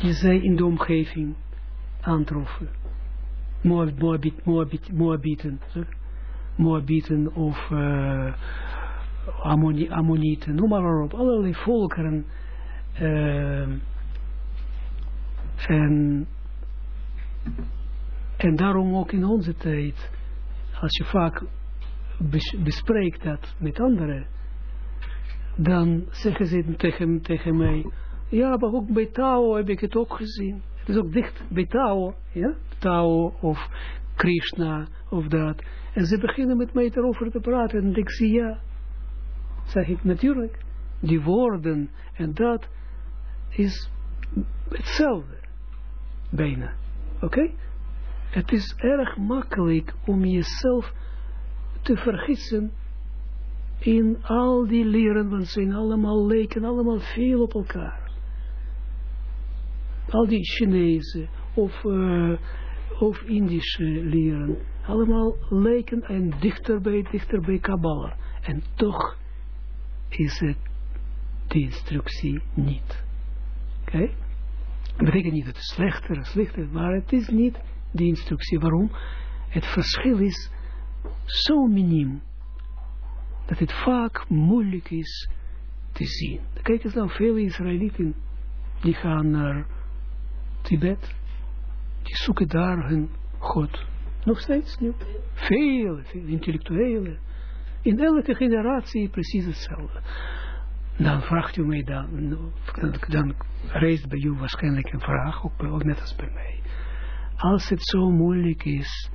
die zij in de omgeving aantroffen. Moabit, Moabit, Moabieten, Moabieten of uh, Ammoni, Ammonieten, noem maar op, allerlei volkeren. Uh, en, en daarom ook in onze tijd, als je vaak bespreekt dat met anderen, dan zeggen ze tegen, tegen mij, ja, maar ook bij Tao heb ik het ook gezien. Het is ook dicht bij Tao, ja, Tao of Krishna of dat. En ze beginnen met mij erover te praten en ik zie ja. Zeg ik natuurlijk, die woorden en dat is hetzelfde, bijna. Oké? Het is erg makkelijk om jezelf te vergissen in al die leren, want ze zijn allemaal leken, allemaal veel op elkaar. Al die Chinese of, uh, of Indische leren, allemaal leken en dichterbij, dichterbij Kabbalah. En toch is het die instructie niet. Oké? Okay? Dat betekent niet dat het slechter slechter, maar het is niet die instructie. Waarom? Het verschil is zo miniem dat het vaak moeilijk is te zien. Kijk eens nou, veel Israëlieten die gaan naar Tibet, die zoeken daar hun God. Nog steeds nu. Veel, veel intellectuelen. In elke generatie precies hetzelfde. Dan vraagt u mij dan, dan, dan reist bij u waarschijnlijk een vraag, ook, ook net als bij mij. Als het zo moeilijk is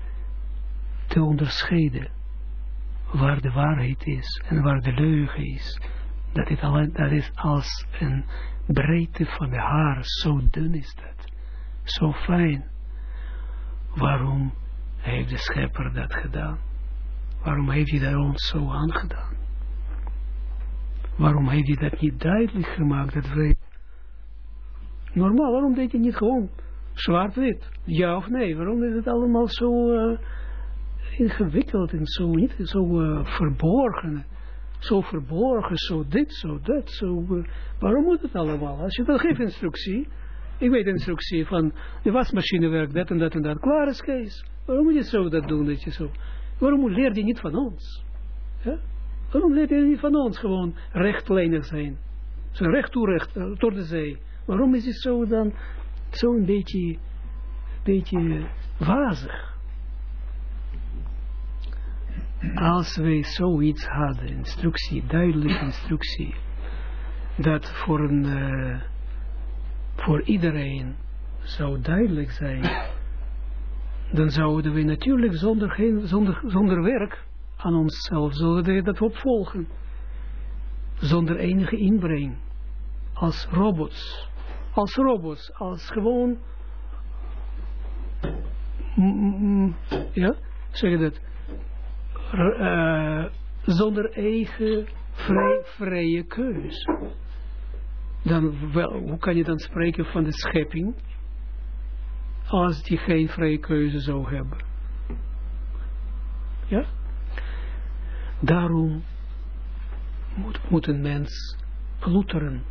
te onderscheiden waar de waarheid is en waar de leugen is, dat, het alleen, dat is als een breedte van de haar, zo dun is dat, zo fijn. Waarom heeft de schepper dat gedaan? Waarom heeft hij dat ons zo aangedaan? Waarom heeft hij dat niet duidelijk gemaakt, dat wij... Normaal, waarom deed hij niet gewoon zwart-wit? Ja of nee? Waarom is het allemaal zo... Uh, ingewikkeld en zo niet, zo uh, verborgen. Zo verborgen, zo dit, zo dat, zo... Uh, waarom moet het allemaal? Als je dan geeft instructie, ik weet instructie van de wasmachine werkt dat en dat en dat, klaar is Kees. Waarom moet je zo dat doen, dat je zo... Waarom leer je niet van ons? Waarom leer je niet van ons gewoon rechtlijnig zijn? Zo recht toe recht, uh, door de zee. Waarom is het zo dan, zo'n beetje, beetje wazig? als wij zoiets hadden, instructie, duidelijke instructie, dat voor, een, uh, voor iedereen zou duidelijk zijn, dan zouden we natuurlijk zonder, geen, zonder, zonder werk aan onszelf, zullen we dat opvolgen, zonder enige inbreng, als robots, als robots, als gewoon, ja, zeg je dat, uh, zonder eigen vrij, vrije keus. Dan wel, hoe kan je dan spreken van de schepping als die geen vrije keuze zou hebben? Ja? Daarom moet, een mens ploeteren,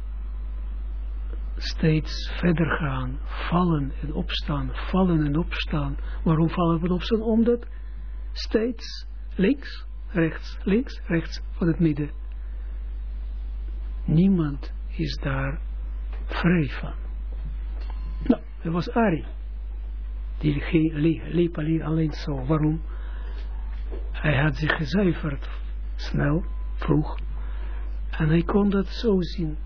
steeds verder gaan, vallen en opstaan, vallen en opstaan. Waarom vallen we opstaan? Omdat steeds links, rechts, links, rechts van het midden. Niemand is daar vrij van. Nou, dat was Ari. Die liep alleen, zo. Waarom? Hij had zich gezuiverd, snel, vroeg. En hij kon dat zo zien.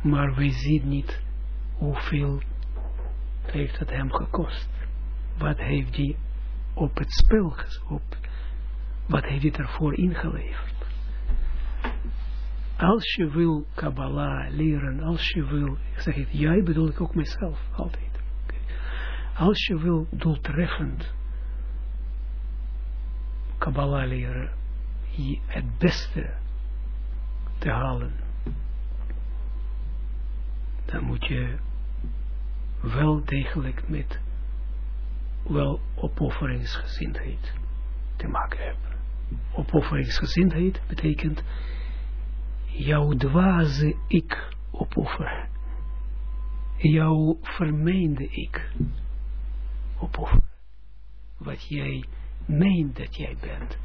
Maar wij zien niet hoeveel heeft het hem gekost. Wat heeft hij op het spel, op wat heeft hij ervoor ingeleverd. Als je wil Kabbalah leren, als je wil, ik zeg het, jij bedoel ik ook mezelf, altijd. Als je wil doeltreffend Kabbalah leren, het beste te halen, dan moet je wel degelijk met wel opofferingsgezindheid te maken hebben. Opofferingsgezindheid betekent jouw dwaze ik opofferen. jouw vermeende ik opofferen. Wat jij meent dat jij bent.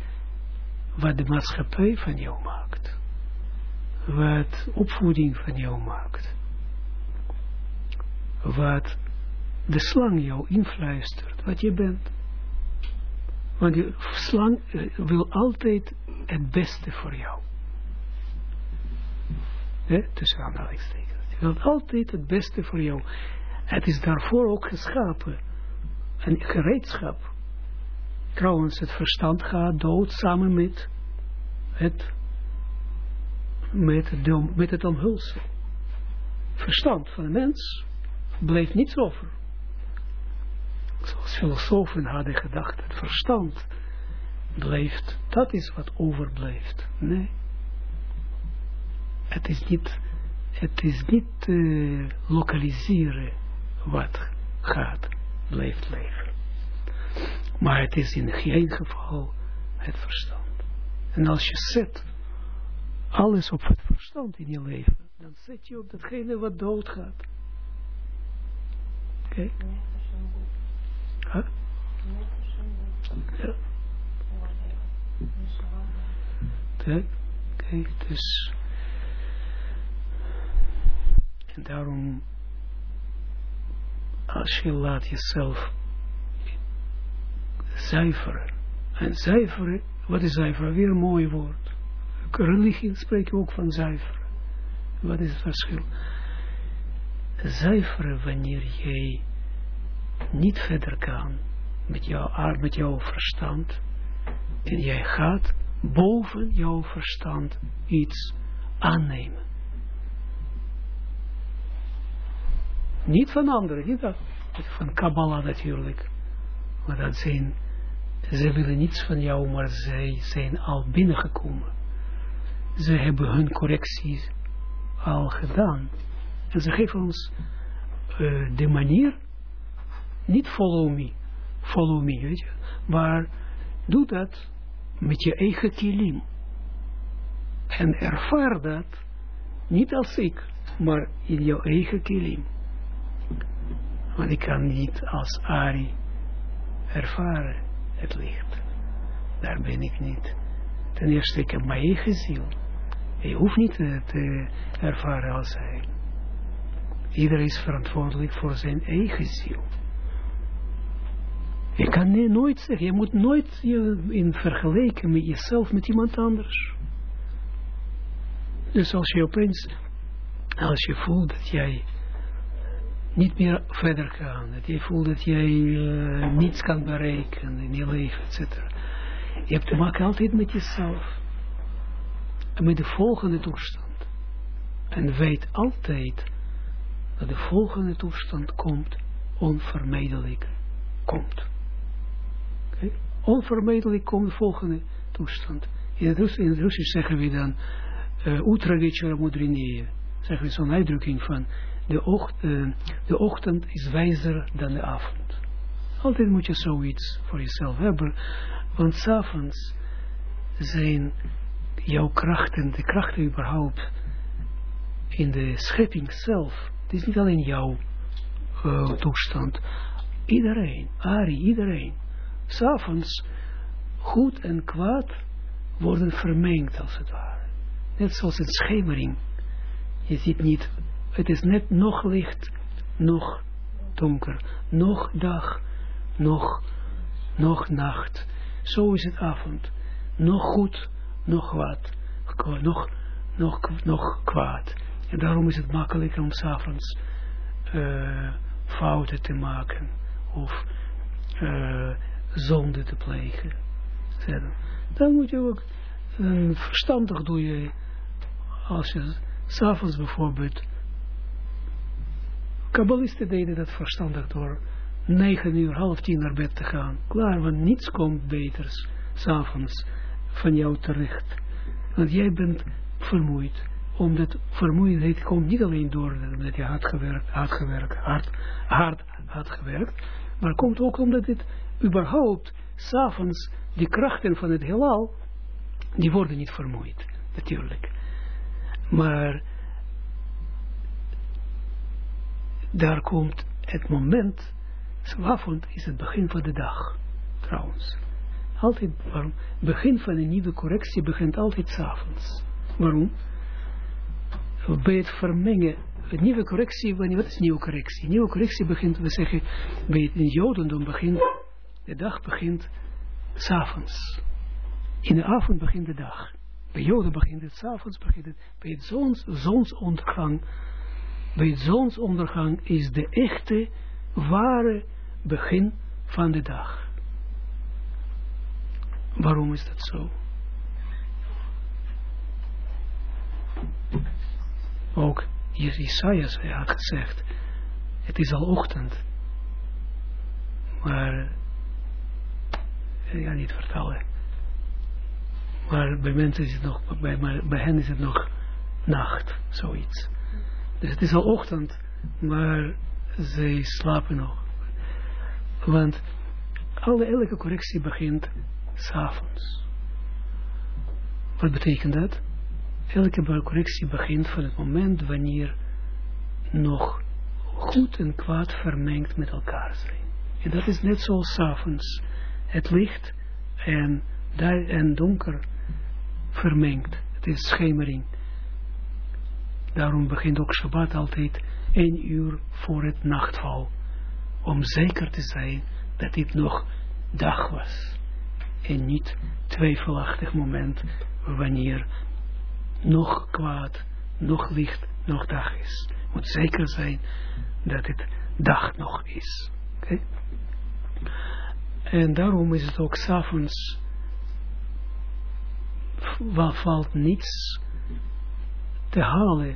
Wat de maatschappij van jou maakt. Wat opvoeding van jou maakt. Wat de slang jou influistert. Wat je bent. Want de slang eh, wil altijd het beste voor jou. Tussen aanhalingstekens. Hij wil altijd het beste voor jou. Het is daarvoor ook geschapen. Een gereedschap. Trouwens, het verstand gaat dood samen met het, met, met het omhulsel. Verstand van de mens bleef niets over. Zoals filosofen hadden gedacht, het verstand blijft, dat is wat overblijft. Nee. Het is niet, het is niet uh, lokaliseren wat gaat, blijft leven. Maar het is in geen geval het verstand. En als je zet alles op het verstand in je leven, dan zet je op datgene wat doodgaat. Oké? Okay? Huh? Ja. Oké, okay, dus en daarom als je laat jezelf zuiveren en zuiveren, wat is zuiveren? Weer een mooi woord. Religie spreekt ook van zuiveren. Wat is het verschil? Zuiveren wanneer jij niet verder kan met jouw, met jouw verstand. En jij gaat boven jouw verstand iets aannemen. Niet van anderen, niet dat. Van Kabbalah natuurlijk. Maar dat zijn, ze willen niets van jou, maar zij zijn al binnengekomen. Ze hebben hun correcties al gedaan. En ze geven ons uh, de manier niet follow me, follow me, weet je. Maar doe dat met je eigen kilim. En ervaar dat niet als ik, maar in jouw eigen kilim. Want ik kan niet als Ari ervaren het licht. Daar ben ik niet. Ten eerste, ik heb mijn eigen ziel. Je hoeft niet te ervaren als hij. Iedereen is verantwoordelijk voor zijn eigen ziel. Je kan nooit zeggen, je moet nooit je in vergelijken met jezelf met iemand anders. Dus als je opeens, als je voelt dat jij niet meer verder kan. Dat je voelt dat jij eh, niets kan bereiken in je leven, etc. Je hebt te maken altijd met jezelf. En met de volgende toestand. En weet altijd dat de volgende toestand komt, onvermijdelijk komt. Okay? Onvermijdelijk komt de volgende toestand. In het, Russisch zeggen we dan, uh. Zeggen we zo'n uitdrukking van, de, ocht, uh, de ochtend is wijzer dan de avond. Altijd moet je zoiets voor jezelf hebben, want s'avonds zijn jouw krachten, de krachten überhaupt, in de schepping zelf, het is niet alleen jouw uh, toestand, iedereen, Ari, iedereen, s'avonds goed en kwaad worden vermengd als het ware. Net zoals een schemering. Je ziet niet, het is net nog licht, nog donker, nog dag, nog, nog nacht. Zo is het avond. Nog goed, nog wat, nog, nog, nog kwaad. En daarom is het makkelijker om s'avonds uh, fouten te maken. Of uh, zonde te plegen. Dan moet je ook uh, verstandig doen je, als je s'avonds bijvoorbeeld, kabbalisten deden dat verstandig door negen uur, half tien naar bed te gaan. Klaar, want niets komt beters s'avonds van jou terecht. Want jij bent vermoeid. Omdat vermoeidheid komt niet alleen door dat je hard gewerkt, hard gewerkt, hard, hard, hard gewerkt. Maar komt ook omdat dit überhaupt s'avonds die krachten van het heelal, die worden niet vermoeid, natuurlijk. Maar daar komt het moment, avond is het begin van de dag, trouwens. Altijd, waarom? Begin van een nieuwe correctie begint altijd s'avonds. Waarom? Bij het vermengen, een nieuwe correctie, wat is nieuwe correctie? Nieuwe correctie begint, we zeggen, bij het Jodendom begint, de dag begint s'avonds. In de avond begint de dag. Bij Joden begint het, s'avonds begint het. Bij het zons, zonsondergang, bij zonsondergang is de echte, ware begin van de dag. Waarom is dat zo? Ook Isaias had gezegd, het is al ochtend. Maar, ik ga niet vertellen. Maar bij mensen is het nog, bij, bij hen is het nog nacht, zoiets. Dus het is al ochtend, maar ze slapen nog. Want alle, elke correctie begint s'avonds. Wat betekent dat? Elke correctie begint van het moment wanneer nog goed en kwaad vermengd met elkaar zijn. En dat is net zoals s'avonds. Het licht en, en donker vermengd. Het is schemering. Daarom begint ook Shabbat altijd één uur voor het nachtval. Om zeker te zijn dat dit nog dag was. En niet twijfelachtig moment wanneer nog kwaad, nog licht, nog dag is. Moet zeker zijn dat het dag nog is. En daarom is het ook s'avonds valt niets te halen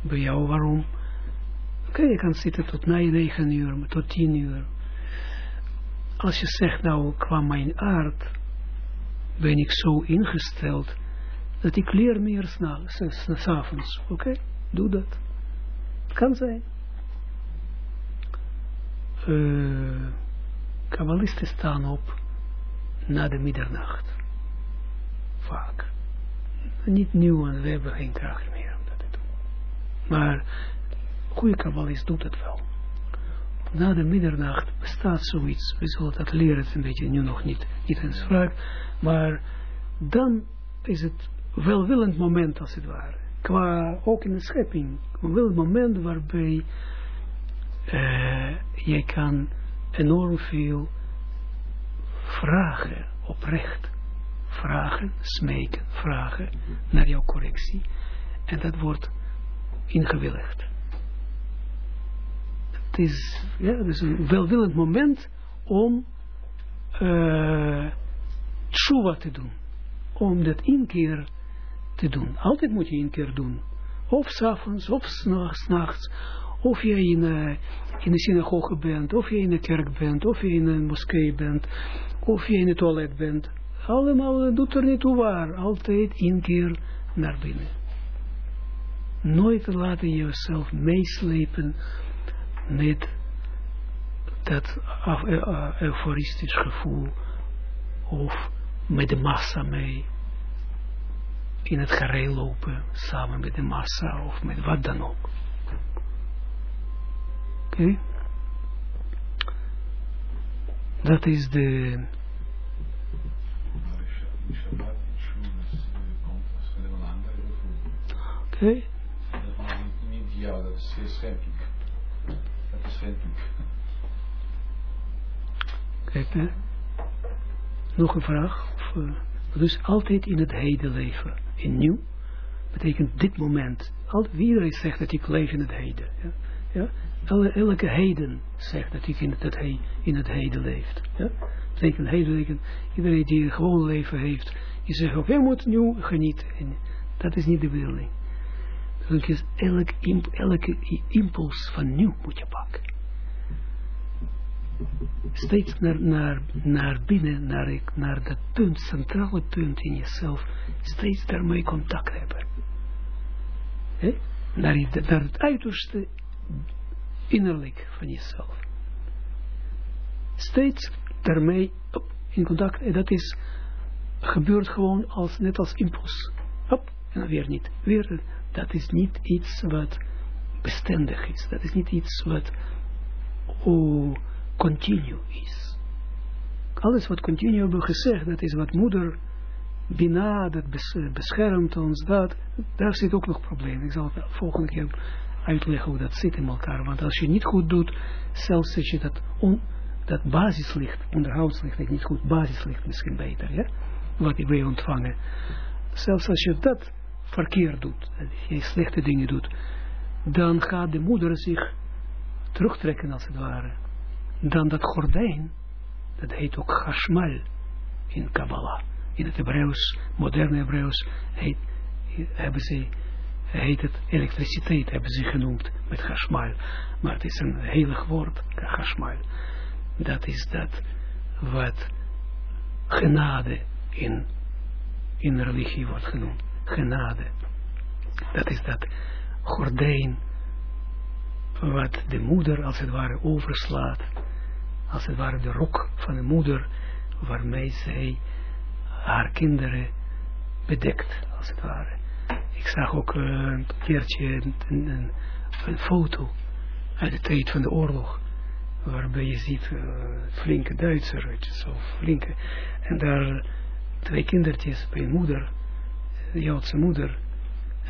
bij jou. Waarom? Oké, je kan zitten tot na 9 uur, tot 10 uur. Als je zegt, nou, qua mijn aard ben ik zo ingesteld dat ik leer meer s'avonds. Oké, doe dat. Kan zijn. Uh, Kabbalisten staan op na de middernacht. Vaak. Niet nieuw, want we hebben geen kracht meer om dat te doen. Maar goede kabbalist doet het wel. Na de middernacht bestaat zoiets. We zullen dat leren, het een beetje nu nog niet, niet eens vraag. Maar dan is het welwillend moment als het ware. Qua, ook in de schepping. Een moment waarbij uh, je kan enorm veel vragen oprecht vragen, smeken, vragen naar jouw correctie. En dat wordt ingewilligd. Het is, ja, is een welwillend moment om uh, te doen. Om dat inkeer te doen. Altijd moet je inkeer doen. Of s'avonds, of s'nachts. Of je in, uh, in de synagoge bent, of je in de kerk bent, of je in een moskee bent, of je in het toilet bent allemaal doet er niet toe waar. Altijd één keer naar binnen. Nooit laten jezelf meeslepen met dat e- e- euforistisch gevoel of met de massa mee in het gereel lopen samen met de massa of met wat dan ook. Oké? Dat is de. Oké. Niet jou, dat is scheppelijk. Dat is scheppelijk. Kijk, hè. Nog een vraag. Of, dus altijd in het heden leven. In nieuw betekent dit moment. Al, iedereen zegt dat ik leef in het heden. Ja? Ja? elke heden zegt dat ik in het, he, in het heden leeft. Ja? betekent heden, iedereen die een gewoon leven heeft, die zegt ook, jij moet nu genieten. En dat is niet de bedoeling. Dus elke, elke impuls van nieuw moet je pakken. Steeds naar, naar, naar binnen, naar, naar dat punt, centrale punt in jezelf, steeds daarmee contact hebben. He? Naar, het uiterste innerlijk van jezelf. Steeds daarmee in contact. En dat is, gebeurt gewoon als, net als impuls. Hop, en weer niet. Weer, dat is niet iets wat bestendig is. Dat is niet iets wat oh, continu is. Alles wat continu hebben gezegd, dat is wat moeder Bina, dat beschermt ons, dat, daar zit ook nog probleem. Ik zal volgende keer uitleggen hoe dat zit in elkaar. Want als je niet goed doet, zelfs als je dat, on, dat basislicht, onderhoudslicht, niet goed, basislicht misschien beter, ja? wat wij ontvangen. Zelfs als je dat verkeerd doet, je slechte dingen doet, dan gaat de moeder zich terugtrekken als het ware. Dan dat gordijn, dat heet ook Hashmal in Kabbalah. In het Hebreeuws, moderne Hebreeuws, heet, hebben ze, heet het elektriciteit, hebben ze genoemd met Hashmal. Maar het is een heilig woord, Hashmal. Dat is dat wat genade in, in religie wordt genoemd. Genade. Dat is dat gordijn wat de moeder als het ware overslaat. Als het ware de rok van de moeder waarmee zij haar kinderen bedekt, als het ware. Ik zag ook uh, een keertje een, foto uit de tijd van de oorlog, waarbij je ziet uh, flinke Duitser, zo flinke, en daar twee kindertjes bij een moeder, de Joodse moeder,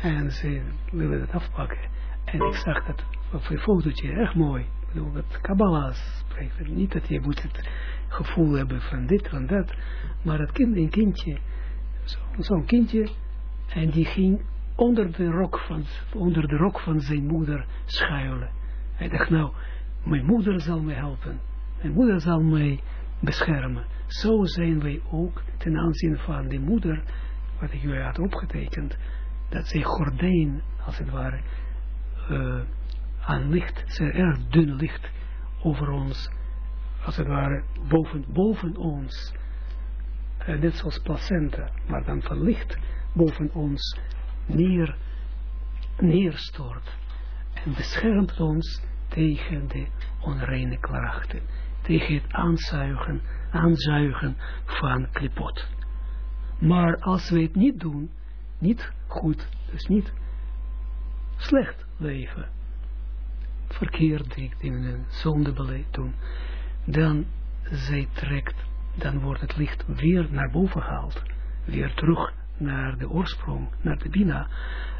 en ze willen het afpakken. En ik zag dat op een fotootje, echt mooi. Ik bedoel, dat Kabbalah spreekt. Niet dat je moet het gevoel hebben van dit, van dat. Maar dat kind, een kindje, zo'n zo kindje, en die ging onder de, rok van, onder de rok van zijn moeder schuilen. Hij dacht, nou, mijn moeder zal mij helpen. Mijn moeder zal mij beschermen. Zo zijn wij ook ten aanzien van de moeder, wat ik jullie had opgetekend, dat zij gordijn, als het ware, uh, aan licht, zeer erg dun licht over ons, als het ware boven, boven ons, uh, net zoals placenta, maar dan van licht boven ons neer, neerstort en beschermt ons tegen de onreine krachten, tegen het aanzuigen, aanzuigen van klipot. Maar als we het niet doen, niet goed, dus niet slecht leven, verkeerd dingen, zondebeleid doen, dan zij trekt, dan wordt het licht weer naar boven gehaald, weer terug naar de oorsprong, naar de Bina.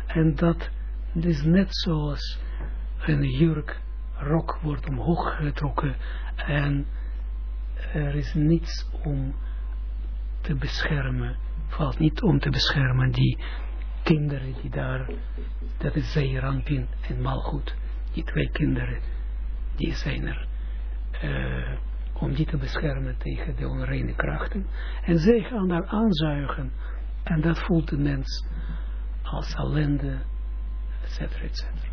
En dat is net zoals een jurk, rok wordt omhoog getrokken en er is niets om te beschermen, valt niet om te beschermen die kinderen die daar, dat is Zeerampin en Malgoed, die twee kinderen, die zijn er, uh, om die te beschermen tegen de onreine krachten. En zij gaan daar aanzuigen, en dat voelt de mens als ellende, et cetera, et cetera.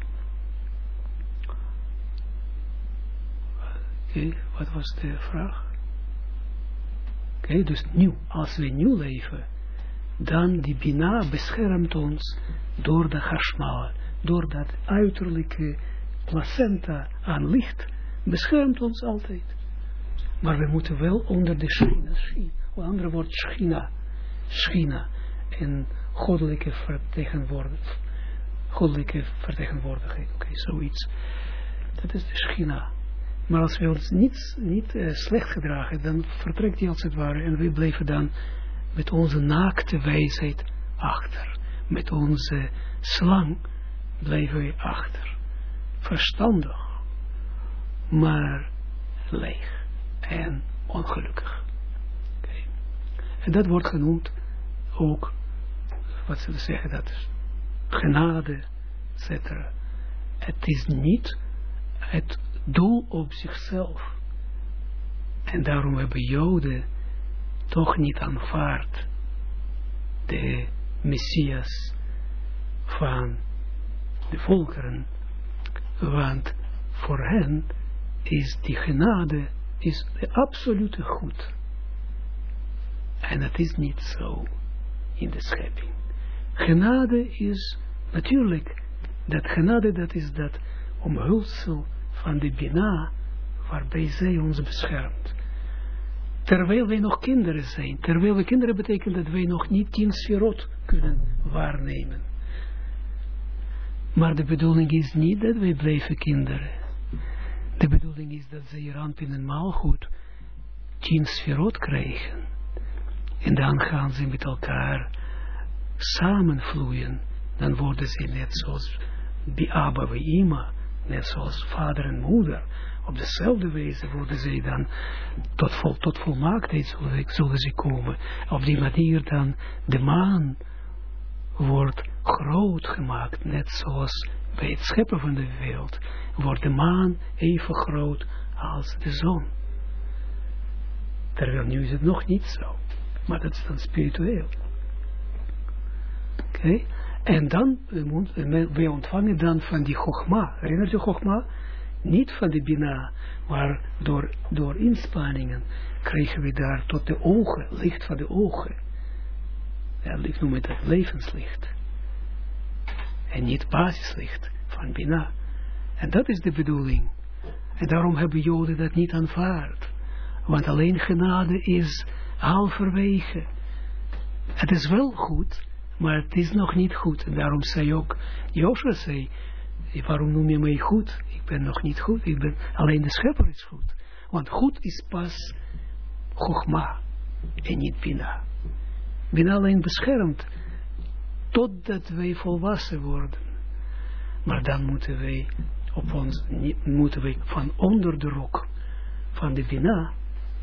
Oké, wat was de vraag? Oké, dus nieuw, als we nieuw leven, dan die Bina beschermt ons door de Hashmal, door dat uiterlijke placenta aan licht, beschermt ons altijd. Maar we moeten wel onder de Shina, een andere woord Shina, Shina, en goddelijke vertegenwoordiging, goddelijke vertegenwoordiging, oké, zoiets. Dat is de Shina. Maar als we ons niet, niet slecht gedragen, dan vertrekt die als het ware en we blijven dan met onze naakte wijsheid achter. Met onze slang blijven we achter. Verstandig, maar leeg en ongelukkig. En dat wordt genoemd ook, wat ze zeggen, dat is genade, etc. Het is niet het doel op zichzelf. En daarom hebben Joden toch niet aanvaard de Messias van de volkeren, want voor hen is die genade is de absolute goed. En het is niet zo in de schepping. Genade is natuurlijk, dat genade dat is dat omhulsel van de Bina, waarbij zij ons beschermt terwijl wij nog kinderen zijn. Terwijl we kinderen betekent dat wij nog niet tien sferot kunnen waarnemen. Maar de bedoeling is niet dat wij blijven kinderen. De bedoeling is dat ze hier in een maalgoed tien sferot krijgen. En dan gaan ze met elkaar samenvloeien. Dan worden ze net zoals die Abba Ima, net zoals vader en moeder. Op dezelfde wijze worden ze dan tot, vol, tot volmaaktheid zullen ze komen. Op die manier dan de maan wordt groot gemaakt, net zoals bij het scheppen van de wereld, wordt de maan even groot als de zon. Terwijl nu is het nog niet zo, maar dat is dan spiritueel. Oké, en dan, wij ontvangen dan van die Chogma, herinner je Chogma? Niet van de Bina, maar door, door inspanningen krijgen we daar tot de ogen, licht van de ogen. Ja, ik noem het levenslicht. En niet basislicht van Bina. En dat is de bedoeling. En daarom hebben Joden dat niet aanvaard. Want alleen genade is halverwege. Het is wel goed, maar het is nog niet goed. En daarom zei ook, Joshua zei, waarom noem je mij goed? Ik ben nog niet goed, ik ben, alleen de schepper is goed. Want goed is pas Chogma en niet Bina. Bina alleen beschermt totdat wij volwassen worden. Maar dan moeten wij op ons, moeten van onder de rok van de Bina,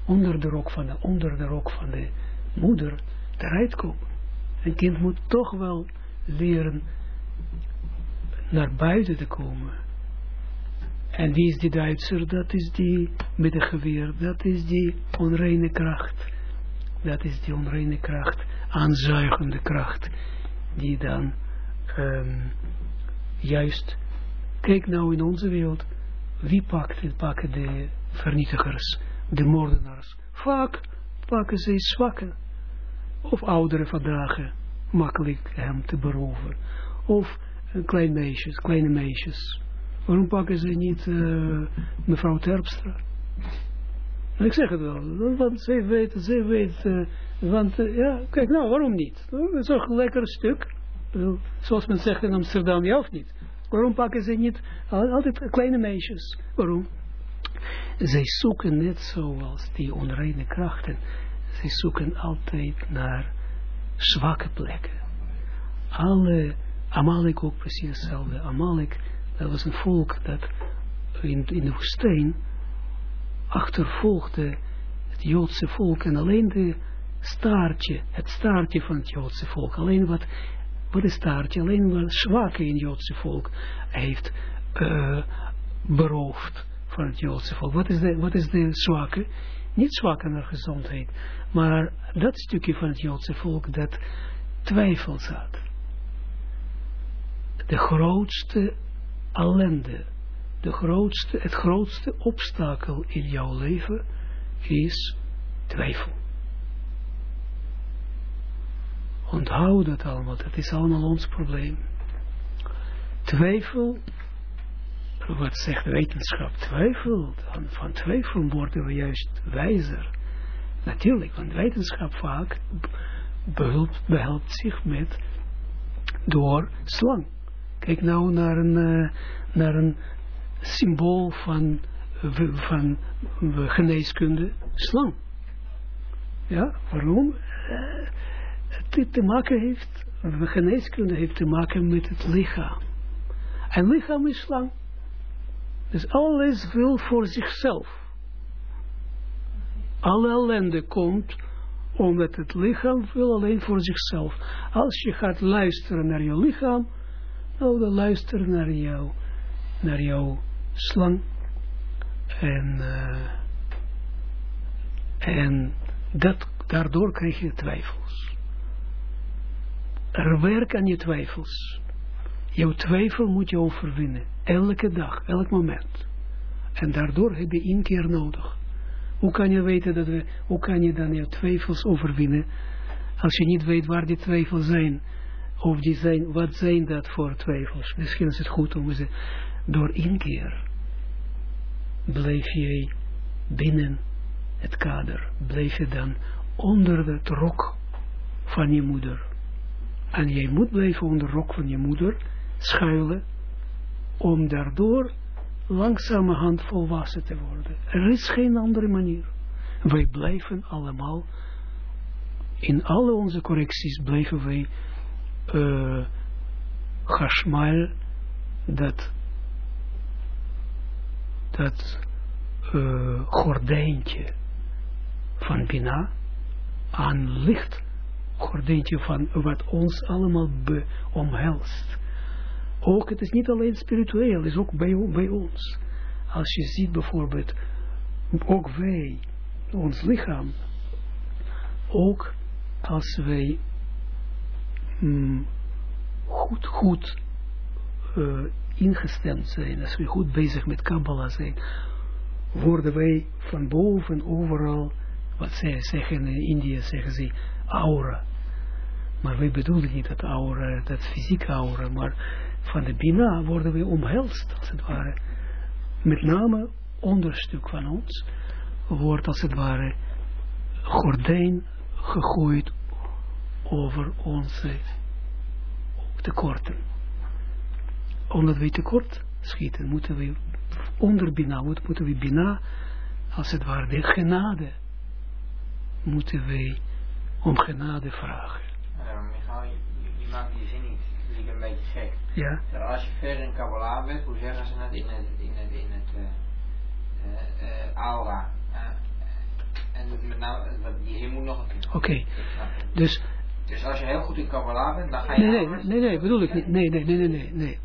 onder de rok van de, onder de rok van de moeder, eruit komen. Een kind moet toch wel leren naar buiten te komen. En wie is die Duitser? Dat is die met de geweer. Dat is die onreine kracht. Dat is die onreine kracht, aanzuigende kracht, die dan um, juist, kijk nou in onze wereld, wie pakt, pakken de vernietigers, de moordenaars? Vaak pakken ze zwakken of ouderen vandaag makkelijk hem te beroven. Of uh, kleine meisjes, kleine meisjes. Waarom pakken ze niet uh, mevrouw Terpstra? Ik zeg het wel, want zij weet, zij weet, uh, want ja, kijk nou, waarom niet? Het is toch een lekker stuk, zoals men zegt in Amsterdam, ja of niet? Waarom pakken ze niet altijd kleine meisjes? Waarom? Zij zoeken net zoals die onreine krachten zij zoeken altijd naar zwakke plekken. Alle, Amalek ook precies hetzelfde. Amalek, dat was een volk dat in, in de woestijn achtervolgde het Joodse volk en alleen de staartje, het staartje van het Joodse volk, alleen wat, wat is staartje, alleen wat zwakke in het Joodse volk heeft uh, beroofd van het Joodse volk. Wat is de, wat is de zwakke? Niet zwakke naar gezondheid, maar dat stukje van het Joodse volk dat twijfels had. De grootste ellende, de grootste, het grootste obstakel in jouw leven is twijfel. Onthoud dat allemaal, dat is allemaal ons probleem. Twijfel, wat zegt wetenschap, twijfel, van, van twijfel worden we juist wijzer. Natuurlijk, want wetenschap vaak behelpt, behelpt zich met door slang. Kijk nou naar een, uh, naar een symbool van, van geneeskunde, slang. Ja, waarom? Uh, het te maken heeft, geneeskunde heeft te maken met het lichaam. En lichaam is slang. Dus alles wil voor zichzelf alle ellende komt omdat het lichaam wil alleen voor zichzelf. Als je gaat luisteren naar je lichaam, nou dan luister naar jou, naar jouw slang. En, uh, en dat, daardoor krijg je twijfels. Er werk aan je twijfels. Jouw twijfel moet je overwinnen. Elke dag, elk moment. En daardoor heb je inkeer nodig. Hoe kan je weten dat we, hoe kan je dan je twijfels overwinnen, als je niet weet waar die twijfels zijn, of die zijn, wat zijn dat voor twijfels? Misschien is het goed om ze, door inkeer, blijf je binnen het kader, blijf je dan onder het rok van je moeder. En jij moet blijven onder rok van je moeder, schuilen, om daardoor langzamerhand volwassen te worden. Er is geen andere manier. Wij blijven allemaal, in alle onze correcties blijven wij uh, Hashmal, dat, dat uh, gordijntje van Bina aan licht, gordijntje van wat ons allemaal omhelst. Ook, het is niet alleen spiritueel, het is ook bij, bij ons. Als je ziet bijvoorbeeld, ook wij, ons lichaam, ook als wij goed, goed uh, ingestemd zijn, als we goed bezig met Kabbalah zijn, worden wij van boven overal, wat zij zeggen in India, zeggen ze aura. Maar wij bedoelen niet dat aura, dat fysieke aura, maar van de Bina worden we omhelst, als het ware. Met name onderstuk van ons wordt als het ware gordijn gegooid over onze tekorten. Omdat we tekort schieten, moeten we onder Bina, moeten we Bina, als het ware de genade, moeten we om genade vragen. Ja, Michael, je, je maakt die zin niet, dat is een beetje gek. Ja. Als je ver in Kabbalah bent, hoe zeggen ze het in het, in het, in het uh, uh, uh, aura? en met name, die zin moet nog een keer. Oké, okay. dus... Dus als je heel goed in Kabbalah bent, dan ga je... Nee, nee, nee, nee, bedoel ik niet. Nee, nee, nee, nee, nee, nee.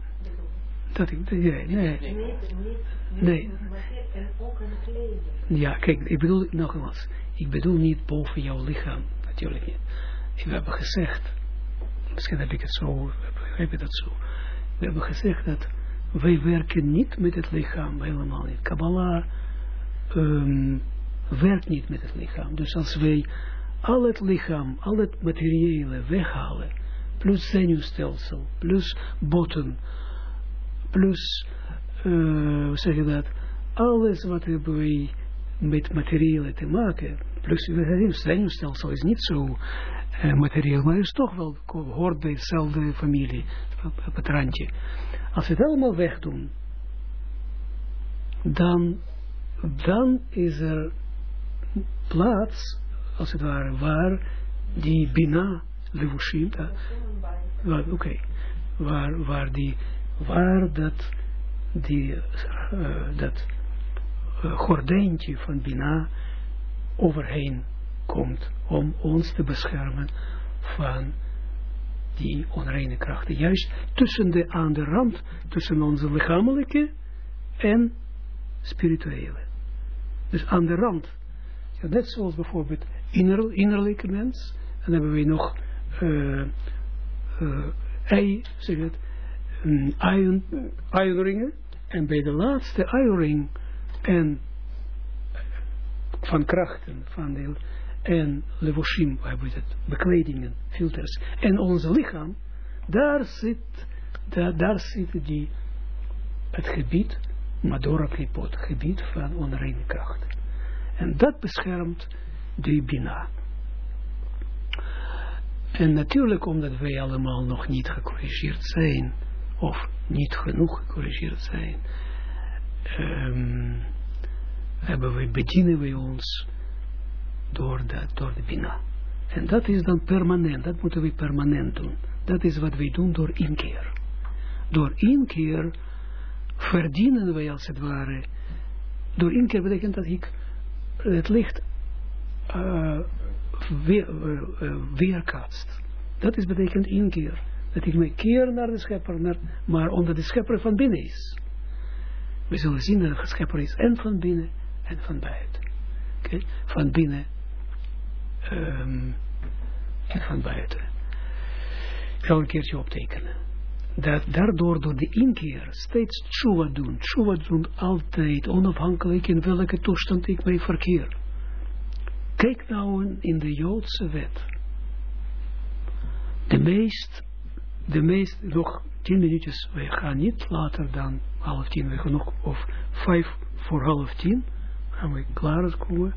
Dat ik, nee, nee. Nee. Ja, kijk, ik bedoel, nogmaals, ik bedoel niet boven jouw lichaam, natuurlijk niet. We hebben gezegd, misschien heb ik het zo, heb ik dat zo. We hebben gezegd dat wij werken niet met het lichaam, helemaal niet. Kabbalah um, werkt niet met het lichaam. Dus als wij al het lichaam, al het materiële weghalen, plus zenuwstelsel, plus botten, plus, uh, hoe zeg je dat, alles wat hebben wij met materiële te maken, plus zenuwstelsel is niet zo uh, materieel, maar is toch wel, hoort bij dezelfde familie, op het randje. Als we het allemaal wegdoen, dan, dan is er plaats, als het ware, waar die Bina, Levushim, oké, waar, waar die, waar dat, die, uh, dat uh, gordijntje van Bina overheen komt, om ons te beschermen van die onreine krachten. Juist tussen de, aan de rand, tussen onze lichamelijke en spirituele. Dus aan de rand. Ja, net zoals bijvoorbeeld inner, innerlijke mens. Dan hebben we nog uh, uh, ei, zeg het, ionringen. En bij de laatste ionring en van krachten, van de en levoshim, hebben we het, bekledingen, filters. En ons lichaam, daar zit, daar, daar zit die, het gebied, Madora Klipot, gebied van onreine kracht. En dat beschermt de Bina. En natuurlijk omdat wij allemaal nog niet gecorrigeerd zijn, of niet genoeg gecorrigeerd zijn, um, hebben we, bedienen we ons door, dat, door de Bina. En dat is dan permanent, dat moeten we permanent doen. Dat is wat wij doen door inkeer. Door inkeer verdienen wij als het ware. Door inkeer betekent dat ik het licht uh, weer, uh, weerkaatst. Dat is betekent inkeer. Dat ik me keer naar de schepper, maar omdat de schepper van binnen is. We zullen zien dat de schepper is en van binnen en van buiten. Okay? Van binnen um, en van buiten. Ik zal een keertje optekenen. Dat daardoor door de inkeer steeds tshuwa doen. Tshuwa doen altijd onafhankelijk in welke toestand ik mij verkeer. Kijk nou in de Joodse wet. De meest, de meest, nog tien minuutjes, wij gaan niet later dan half tien, we gaan nog, of vijf voor half tien, gaan we klaar komen.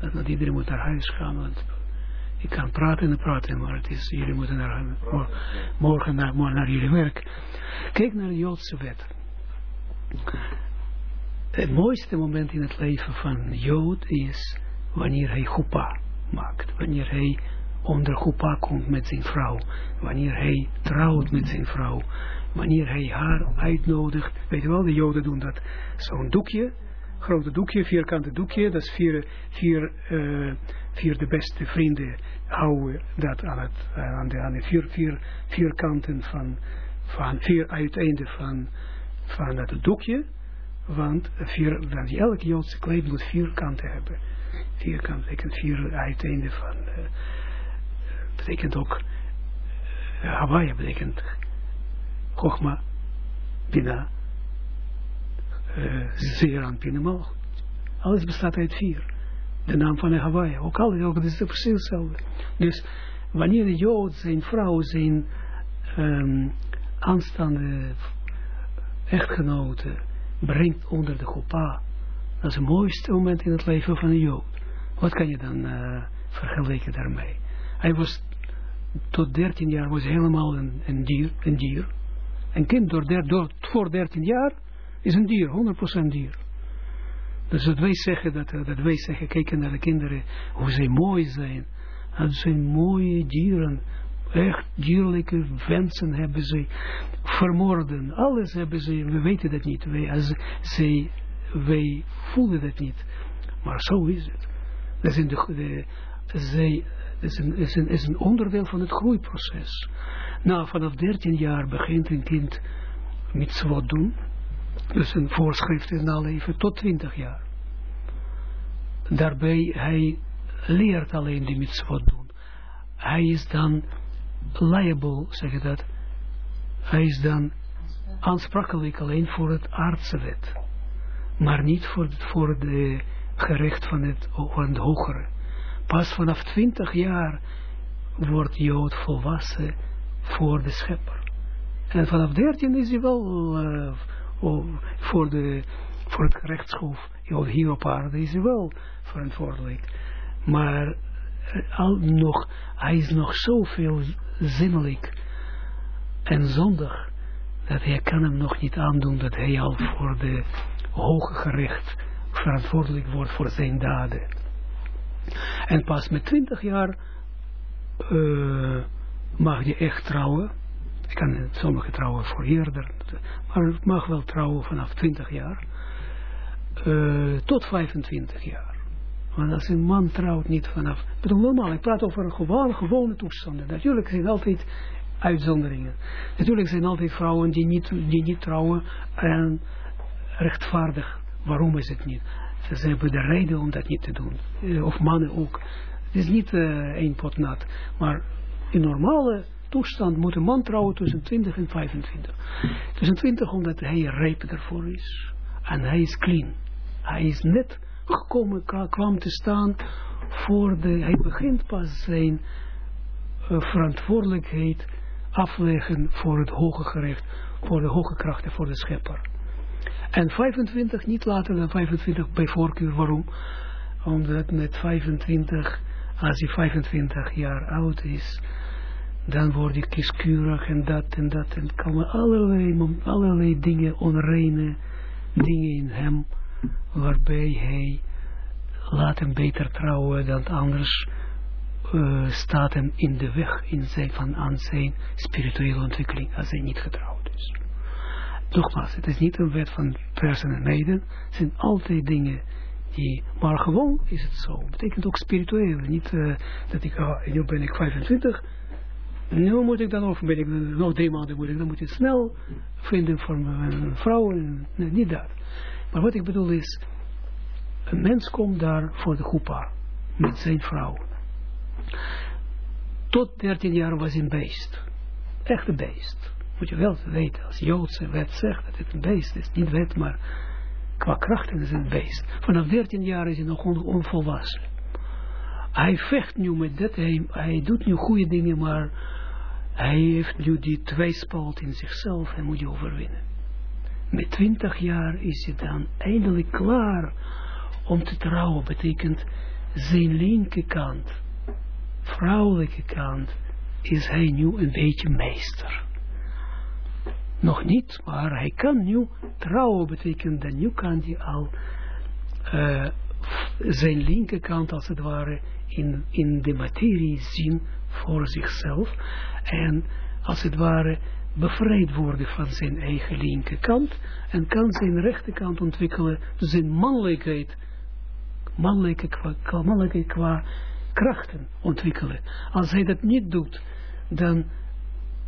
Dat iedereen moet naar huis gaan, want ik kan praten en praten, maar het is, jullie moeten naar, morgen naar, naar jullie werk. Kijk naar de Joodse wet. Het mooiste moment in het leven van Jood is wanneer hij Chuppah maakt. Wanneer hij onder Chuppah komt met zijn vrouw. Wanneer hij trouwt met zijn vrouw. Wanneer hij haar uitnodigt. Weet je wel, de Joden doen dat. Zo'n doekje, grote doekje, vierkante doekje. Dat is vier, vier, uh, vier de beste vrienden houden dat aan, het, uh, aan, de, aan de vier, vier, vier kanten van, van vier uiteinden van, van dat doekje. Want, vier, want elke Joodse kleed moet vier kanten hebben. Vier kanten betekent vier uiteinden van, uh, betekent ook, uh, Hawaii betekent Chogma, Bina, uh, Zeran, Pinamal. Alles bestaat uit vier. De naam van de Hawaii, ook alles, ook, dat is precies hetzelfde. Dus, wanneer de Jood zijn vrouw, zijn um, aanstaande echtgenoten brengt onder de Chopa, dat is het mooiste moment in het leven van een Jood. Wat kan je dan uh, vergelijken daarmee? Hij was tot 13 jaar was helemaal een, een dier, een dier. Een kind door, door, voor 13 jaar is een dier, 100% dier. Dus dat wij zeggen, dat, dat wij zeggen, kijken naar de kinderen, hoe zij mooi zijn. Dat zijn mooie dieren. Echt dierlijke wensen hebben ze vermoorden. Alles hebben ze, we weten dat niet. Wij, als, zij, wij voelen dat niet. Maar zo is het. Dat is, de, is, een, is, een, is onderdeel van het groeiproces. Nou, vanaf 13 jaar begint een kind mitzvot doen. Dus een voorschrift in naleven tot 20 jaar. Daarbij, hij leert alleen die mitzvot doen. Hij is dan liable, zeg je dat. Hij is dan aansprakelijk alleen voor het aardse wet. Maar niet voor, het, voor de gerecht van het, van het hogere. Pas vanaf 20 jaar wordt Jood volwassen voor de schepper. En vanaf 13 is hij wel uh, voor, de, voor het gerechtshof. Jood hier op aarde is hij wel verantwoordelijk. Maar al nog, hij is nog zoveel zinnelijk en zondig dat hij kan hem nog niet aandoen dat hij al voor de hoge gerecht verantwoordelijk wordt voor zijn daden. En pas met 20 jaar uh, mag je echt trouwen. Ik kan sommige trouwen voor eerder, maar het mag wel trouwen vanaf 20 jaar. Uh, tot 25 jaar. Want als een man trouwt niet vanaf... Ik bedoel, normaal, ik praat over gewone, gewone toestanden. Natuurlijk zijn altijd uitzonderingen. Natuurlijk zijn altijd vrouwen die niet, die niet trouwen en rechtvaardig. Waarom is het niet? Ze hebben de reden om dat niet te doen. Of mannen ook. Het is niet uh, één pot nat. Maar in normale toestand moet een man trouwen tussen 20 en 25. Tussen 20 omdat hij rijp ervoor is. En hij is clean. Hij is net gekomen, kwam te staan voor de, hij begint pas zijn uh, verantwoordelijkheid afleggen voor het hoge gerecht, voor de hoge krachten, voor de schepper. En 25, niet later dan 25 bij voorkeur, waarom? Omdat met 25, als hij 25 jaar oud is, dan wordt hij kieskeurig en dat en dat en komen allerlei, allerlei dingen, onreine dingen in hem, waarbij hij laat hem beter trouwen dan anders uh, staat hem in de weg in zijn, van, aan zijn spirituele ontwikkeling als hij niet getrouwd is. Nogmaals, het is niet een wet van persen en meiden, het zijn altijd dingen die, maar gewoon is het zo. Betekent ook spiritueel, niet uh, dat ik, oh, nu ben ik 25, nu moet ik dan, of ben ik nog drie maanden moet ik, dan moet ik snel vinden voor mijn vrouw, nee, niet dat. Maar wat ik bedoel is, een mens komt daar voor de groepa, met zijn vrouw. Tot 13 jaar was hij een beest. Echt een beest. Moet je wel weten, als Joodse wet zegt dat het een beest is. Niet wet, maar qua krachten is het een beest. Vanaf 13 jaar is hij nog on onvolwassen. Hij vecht nu met dat, hij, hij doet nu goede dingen, maar hij heeft nu die tweespalt in zichzelf en moet je overwinnen. Met 20 jaar is hij dan eindelijk klaar om te trouwen. Betekent zijn linkerkant, vrouwelijke kant, is hij nu een beetje meester. Nog niet, maar hij kan nu, trouwen betekent dat nu kan hij al uh, zijn linkerkant als het ware in, in de materie zien voor zichzelf en als het ware bevrijd worden van zijn eigen linkerkant en kan zijn rechterkant ontwikkelen, dus zijn mannelijkheid, mannelijke qua, mannelijkheid qua krachten ontwikkelen. Als hij dat niet doet, dan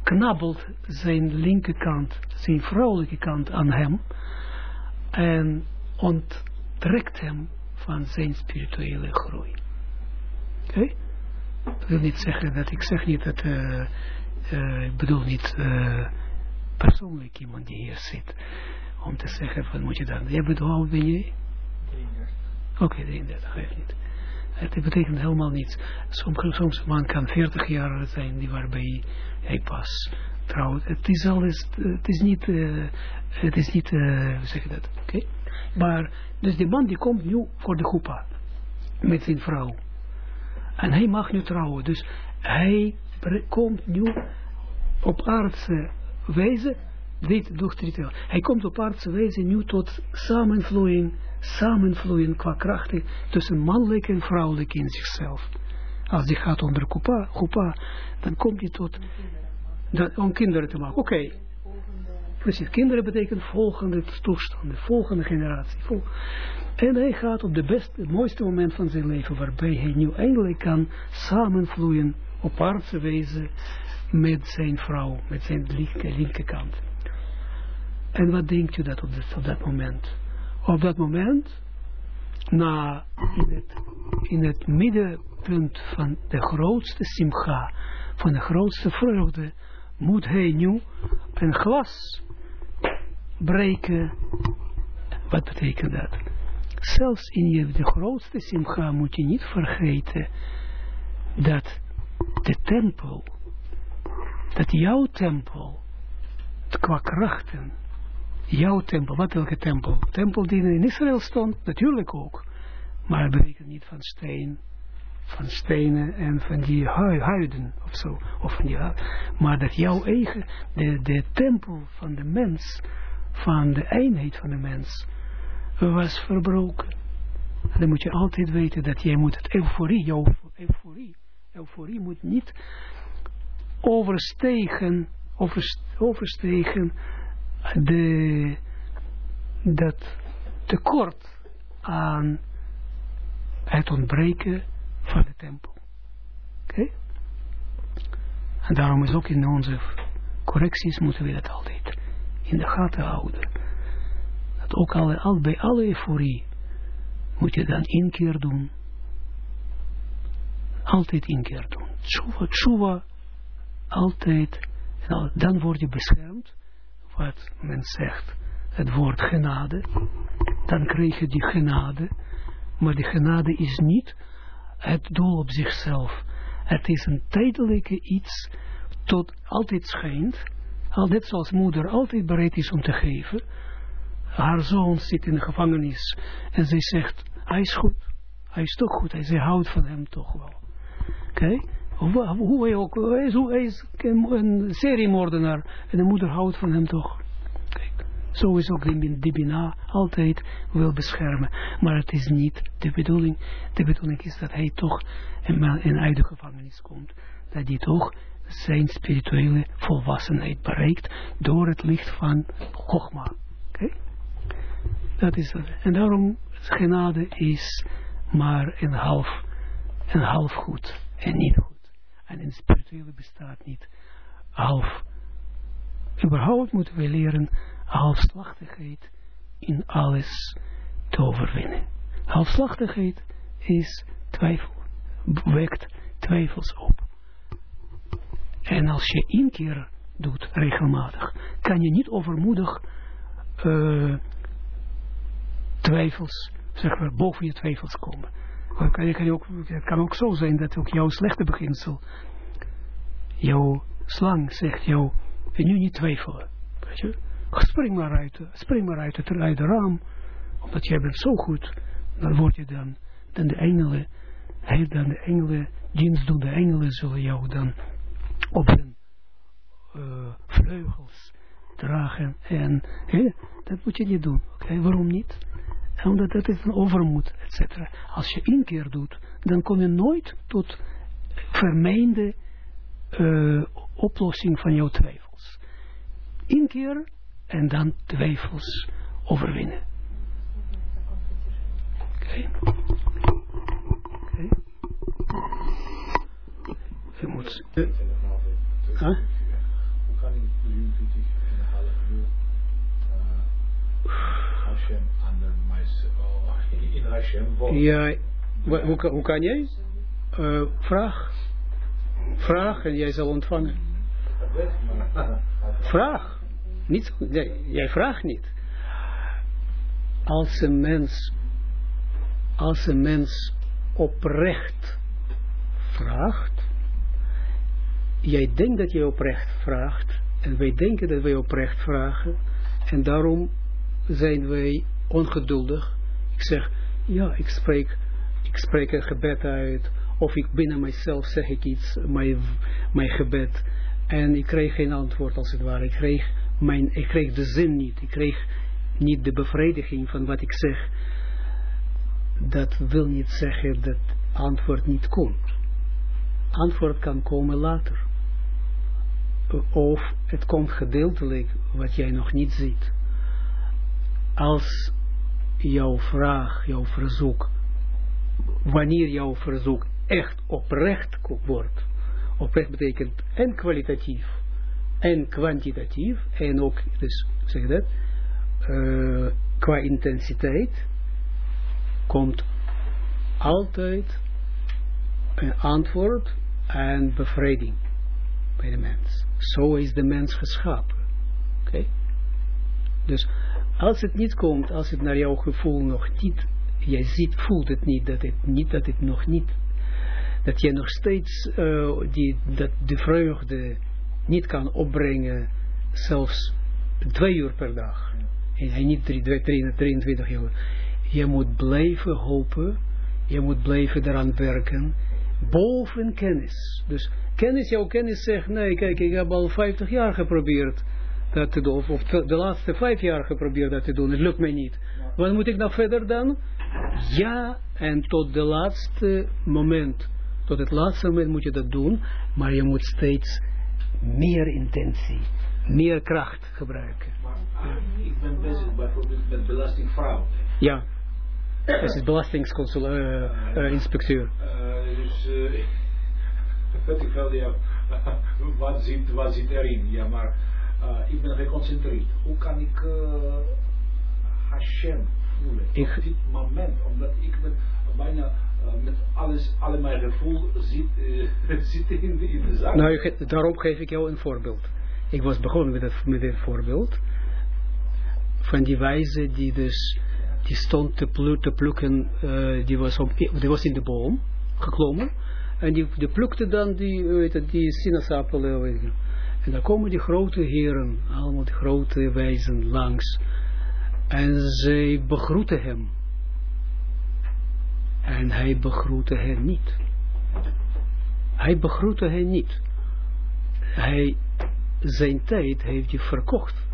knabbelt zijn linkerkant, zijn vrouwelijke kant aan hem en onttrekt hem van zijn spirituele groei. Oké? Ik wil niet zeggen dat, ik zeg niet dat, uh, uh, ik bedoel niet uh, persoonlijk iemand die hier zit, om te zeggen, wat moet je dan, jij bent, hoe oud ben je? 33. Oké, okay, 33, geeft niet. Het betekent helemaal niets. Soms, soms man kan 40 jaar zijn, die waarbij hij pas trouwt. Het is alles, het is niet, uh, het is niet, hoe zeg je dat, oké? Okay? Maar, dus die man die komt nu voor de groepa, met zijn vrouw. En hij mag nu trouwen, dus hij komt nu op aardse wijze, dit doet Hij komt op aardse wijze nu tot samenvloeiing samenvloeien qua krachten tussen mannelijk en vrouwelijk in zichzelf. Als die gaat onder kupa, kupa dan komt hij tot, dat, om kinderen te maken. Oké, okay. precies, kinderen betekent volgende toestand, de volgende generatie. En hij gaat op de beste, het mooiste moment van zijn leven, waarbij hij nu eindelijk kan samenvloeien op aardse wijze met zijn vrouw, met zijn linkerkant. En wat denkt u dat op, dat, op dat moment? op dat moment, na in het, in het middenpunt van de grootste simcha, van de grootste vreugde, moet hij nu een glas breken. Wat betekent dat? Zelfs in je, de grootste simcha moet je niet vergeten dat de tempel, dat jouw tempel, qua krachten, jouw tempel, wat welke tempel? Tempel die in Israël stond, natuurlijk ook. Maar het betekent niet van steen, van stenen en van die huiden of zo. Of van die maar dat jouw eigen, de, de tempel van de mens, van de eenheid van de mens, was verbroken. dan moet je altijd weten dat jij moet het euforie, jouw euforie, euforie moet niet overstegen, overstegen de, dat tekort aan het ontbreken van de tempel. Oké? En daarom is ook in onze correcties moeten we dat altijd in de gaten houden. Dat ook bij alle euforie moet je dan één keer doen. Altijd één keer doen. Tshuva, tshuva, altijd. dan word je beschermd wat men zegt, het woord genade, dan krijg je die genade, maar die genade is niet het doel op zichzelf. Het is een tijdelijke iets, tot altijd schijnt, al net zoals moeder altijd bereid is om te geven. Haar zoon zit in de gevangenis en zij zegt, hij is goed, hij is toch goed, hij, houdt van hem toch wel. Oké? Hoe hij ook, hij is, hij is een seriemoordenaar en de moeder houdt van hem toch. Zo is ook de Dibina altijd wil beschermen. Maar het is niet de bedoeling. De bedoeling is dat hij toch in, in uit de gevangenis komt. Dat hij toch zijn spirituele volwassenheid bereikt door het licht van Chogma. Oké? Dat is het. En daarom, genade is maar een half, een half goed en niet goed. En in spirituele bestaat niet half. Überhaupt moeten we leren halfslachtigheid in alles te overwinnen. Halfslachtigheid is twijfel, wekt twijfels op. En als je één doet, regelmatig, kan je niet overmoedig uh, twijfels, zeg maar, boven je twijfels komen. Kan, kan ook, het kan ook zo zijn dat ook jouw slechte beginsel, jouw slang zegt jou, en nu niet twijfelen. Weet je? Spring maar uit, spring maar uit uit de raam, omdat jij bent zo goed, dan word je dan, dan de engelen, hij dan de engelen, dienst doen de engelen zullen jou dan op hun uh, vleugels dragen. En hè, dat moet je niet doen. Oké, waarom niet? Omdat dat is een overmoed, et cetera. Als je één keer doet, dan kom je nooit tot vermeende uh, oplossing van jouw twijfels. Eén keer en dan twijfels overwinnen. Oké. Je moet... Uh, huh? Hashem? Ja, hoe, hoe kan jij? Uh, vraag. Vraag en jij zal ontvangen. Vraag. Niet, nee, jij vraagt niet. Als een mens, als een mens oprecht vraagt, jij denkt dat jij oprecht vraagt, en wij denken dat wij oprecht vragen, en daarom zijn wij ongeduldig. Ik zeg, ja, ik spreek, ik spreek een gebed uit, of ik binnen mijzelf zeg ik iets, mijn, mijn gebed, en ik kreeg geen antwoord als het ware. Ik kreeg, mijn, ik kreeg de zin niet, ik kreeg niet de bevrediging van wat ik zeg. Dat wil niet zeggen dat antwoord niet komt. Antwoord kan komen later. Of het komt gedeeltelijk wat jij nog niet ziet. Als jouw vraag, jouw verzoek, wanneer jouw verzoek echt oprecht wordt. Oprecht betekent en kwalitatief en kwantitatief en ook, dus zeg dat, uh, qua intensiteit komt altijd een antwoord en bevrediging bij de mens. Zo is de mens geschapen. Oké? Dus als het niet komt, als het naar jouw gevoel nog niet, jij ziet, voelt het niet, dat het niet, dat het nog niet dat je nog steeds uh, die, dat de vreugde niet kan opbrengen, zelfs twee uur per dag. En niet 23 uur. Je moet blijven hopen, je moet blijven eraan werken, boven kennis. Dus kennis, jouw kennis zegt, nee, kijk, ik heb al 50 jaar geprobeerd dat te doen, of, of de laatste vijf jaar geprobeerd dat te doen, het lukt mij niet. Wat moet ik nou verder dan? Ja, en tot de laatste moment tot het laatste moment moet je dat doen, maar je moet steeds meer intentie, meer kracht gebruiken. Maar uh, ik ben bezig bijvoorbeeld met belastingfraude. Ja, dat is belastingsinspecteur. Uh, uh, dus, weet ik wel, ja, wat, zit, wat zit erin? Ja, maar ik ben geconcentreerd. Hoe kan ik Hashem voelen ik, op dit moment? Omdat ik ben bijna uh, met alles, alle mijn gevoel zit, uh, zit in, de, in de zaak. Nou, daarom geef ik jou een voorbeeld. Ik was begonnen met, het, met dit voorbeeld. Van die wijze die dus, die stond te, plu te plukken, uh, die, was op, die was in de boom geklommen. En die, die plukte dan die, weet het, die sinaasappelen. En dan komen die grote heren, allemaal die grote wijzen langs. En zij begroeten hem. En hij begroette hen niet. Hij begroette hen niet. Hij, zijn tijd heeft hij verkocht.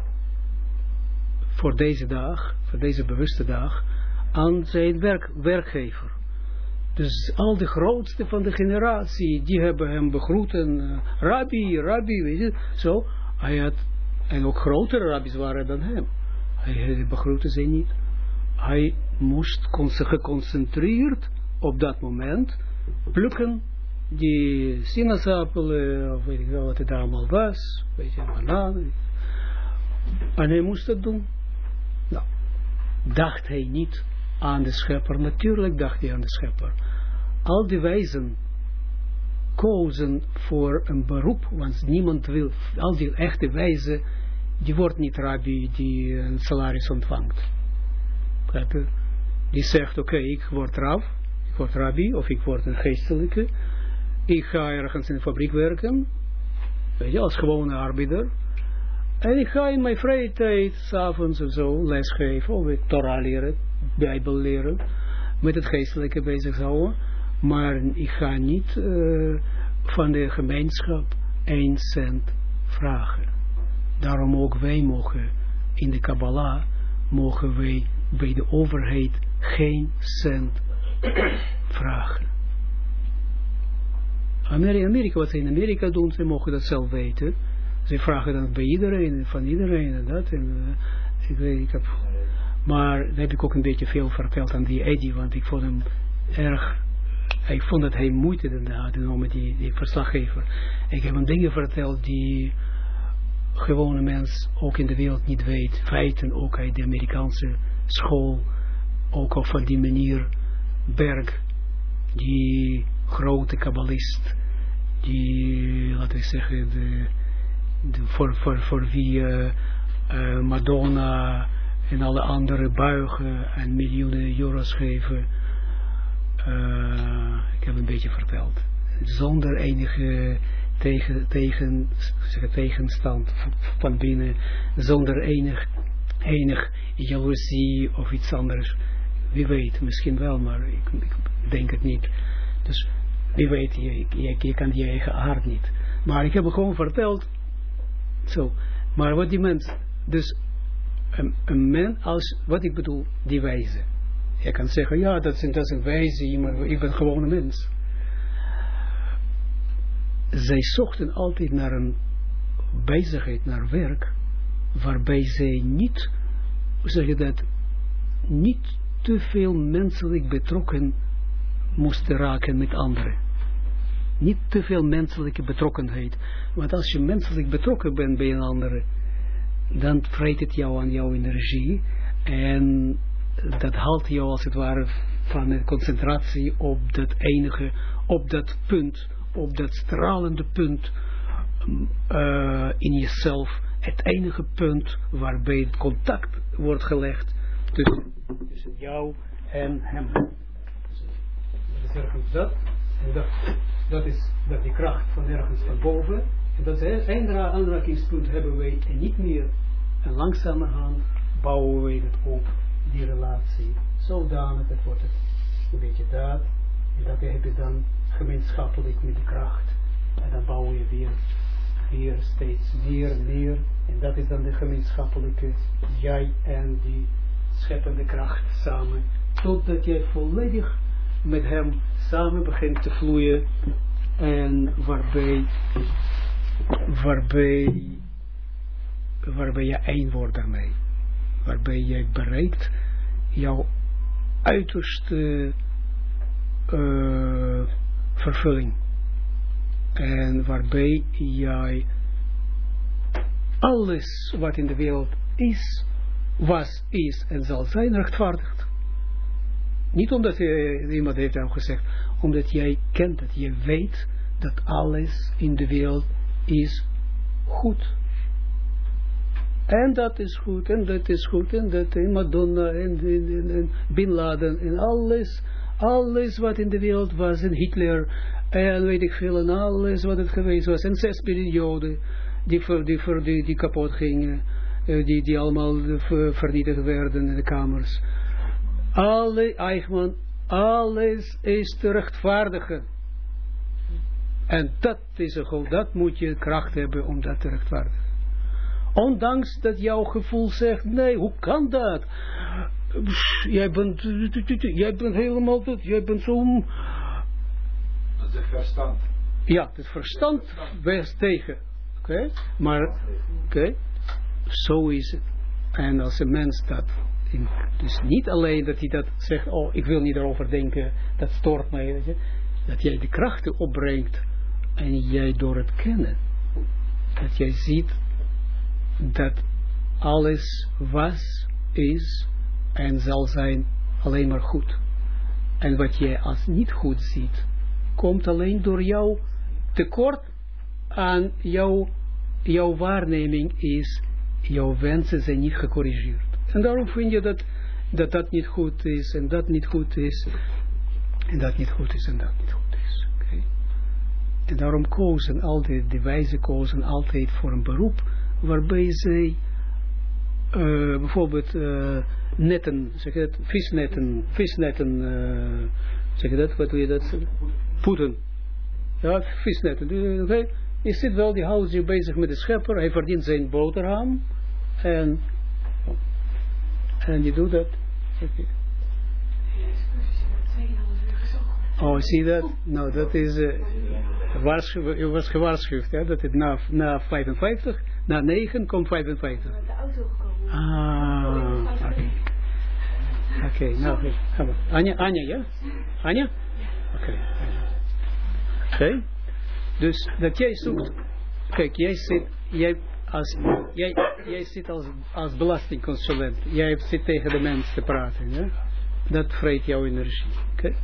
Voor deze dag, voor deze bewuste dag, aan zijn werk, werkgever. Dus al de grootste van de generatie, die hebben hem begroet. En, uh, rabbi, rabbi, weet je, zo. Hij had, en ook grotere rabbis waren dan hem. Hij begroette ze niet hij moest geconcentreerd op dat moment plukken die sinaasappelen, of weet ik wel wat het allemaal was, weet je, bananen. En hij moest dat doen. Nou, dacht hij niet aan de schepper, natuurlijk dacht hij aan de schepper. Al die wijzen kozen voor een beroep, want niemand wil, al die echte wijzen, die wordt niet rabbi die een salaris ontvangt. Die zegt, oké, ik word raf, ik word rabbi, of ik word een geestelijke. Ik ga ergens in de fabriek werken, weet je, als gewone arbeider. En ik ga in mijn vrije tijd, s'avonds of zo, lesgeven, of ik Torah leren, Bijbel leren, met het geestelijke bezig houden. Maar ik ga niet uh, van de gemeenschap één cent vragen. Daarom ook wij mogen in de Kabbalah, mogen wij bij de overheid geen cent vragen. Amerika, wat ze in Amerika doen, ze mogen dat zelf weten. Ze vragen dan bij iedereen, van iedereen en dat. En, uh, ik weet, ik heb, maar daar heb ik ook een beetje veel verteld aan die Eddie, want ik vond hem erg, ik vond dat hij moeite had met die, die verslaggever. Ik heb hem dingen verteld die gewone mens ook in de wereld niet weet. Feiten ook uit de Amerikaanse school, ook op van die manier Berg, die grote kabbalist, die, laten we zeggen, de, de, voor, voor, voor wie uh, uh, Madonna en alle andere buigen en miljoenen euro's geven. Uh, ik heb een beetje verteld. Zonder enige tegen, tegen, tegenstand van binnen, zonder enig, enig jaloezie of iets anders. Wie weet, misschien wel, maar ik, ik denk het niet. Dus wie weet, je, je, je kan je eigen hart niet. Maar ik heb gewoon verteld. Zo. Maar wat die mens, dus een, een mens als, wat ik bedoel, die wijze. Je kan zeggen, ja, dat is, dat een wijze, maar ik ben gewoon een mens. Zij zochten altijd naar een bezigheid, naar werk, waarbij zij niet, hoe zeg je dat, niet te veel menselijk betrokken moesten raken met anderen. Niet te veel menselijke betrokkenheid. Want als je menselijk betrokken bent bij een andere, dan vreet het jou aan jouw energie. En dat haalt jou als het ware van de concentratie op dat enige, op dat punt, op dat stralende punt uh, in jezelf. Het enige punt waarbij het contact wordt gelegd tussen, tussen jou en hem. Is ergens dat. En dat, dat is dat die kracht van ergens van boven. Dat aanrakingspunt hebben wij en niet meer. En langzamerhand bouwen wij het op, die relatie. Zodanig, dat wordt het een beetje dat. En dat heb je dan gemeenschappelijk met de kracht. En dan bouw je weer, weer steeds meer meer. En dat is dan de gemeenschappelijke jij en die scheppende kracht samen. Totdat jij volledig met hem samen begint te vloeien. En waarbij, waarbij, waarbij je één wordt daarmee. Waarbij jij bereikt jouw uiterste uh, vervulling. En waarbij jij alles wat in de wereld is, was, is en zal zijn, rechtvaardigt. Niet omdat je, iemand heeft jou gezegd, omdat jij kent dat je weet dat alles in de wereld is goed. En dat is goed, en dat is goed, en dat, en Madonna, en, en, en Bin Laden, en alles, alles wat in de wereld was, en Hitler, en weet ik veel, en alles wat het geweest was, en zes perioden die, die, die, die kapot gingen, eh, die, die allemaal vernietigd werden in de kamers. Alle, Eichmann, alles is te rechtvaardigen. En dat is een dat moet je kracht hebben om dat te rechtvaardigen. Ondanks dat jouw gevoel zegt, nee, hoe kan dat? jij bent, jij bent helemaal, dat, jij bent zo... Dat is het verstand. Ja, het verstand wees tegen. Oké, maar, oké, zo is het. En als een mens dat, dus niet alleen dat hij dat zegt, oh, ik wil niet erover denken, dat stoort mij, dat jij de krachten opbrengt en jij door het kennen, dat jij ziet dat alles was, is en zal zijn alleen maar goed. En wat jij als niet goed ziet, komt alleen door jouw tekort aan jouw, jouw waarneming is, jouw wensen zijn niet gecorrigeerd. En daarom vind je dat, dat dat niet goed is, en dat niet goed is, en dat niet goed is, en dat niet goed. En daarom kozen altijd, de wijze kozen altijd voor een beroep, waarbij zij uh, bijvoorbeeld uh, netten, zeg je dat, visnetten, visnetten, uh, zeg je dat, wat doe je dat? Poeten. Ja, visnetten. Je zit wel, die houdt zich bezig met de schepper, hij verdient zijn boterham, en, en die doet dat. Oh, zie dat? Nou, dat is, uh, waarschu je was gewaarschuwd, hè, dat het na, na 55, na 9 komt 55. de auto gekomen. Ah, oké. Oké, nou, goed. Gaan we. Anja, Anja, ja? Anja? Oké. Oké. Dus dat jij zoekt, kijk, jij zit, jij, als, jij, jij zit als, als belastingconsulent, jij zit tegen de mensen te praten, ja? Dat vreet jouw energie, oké?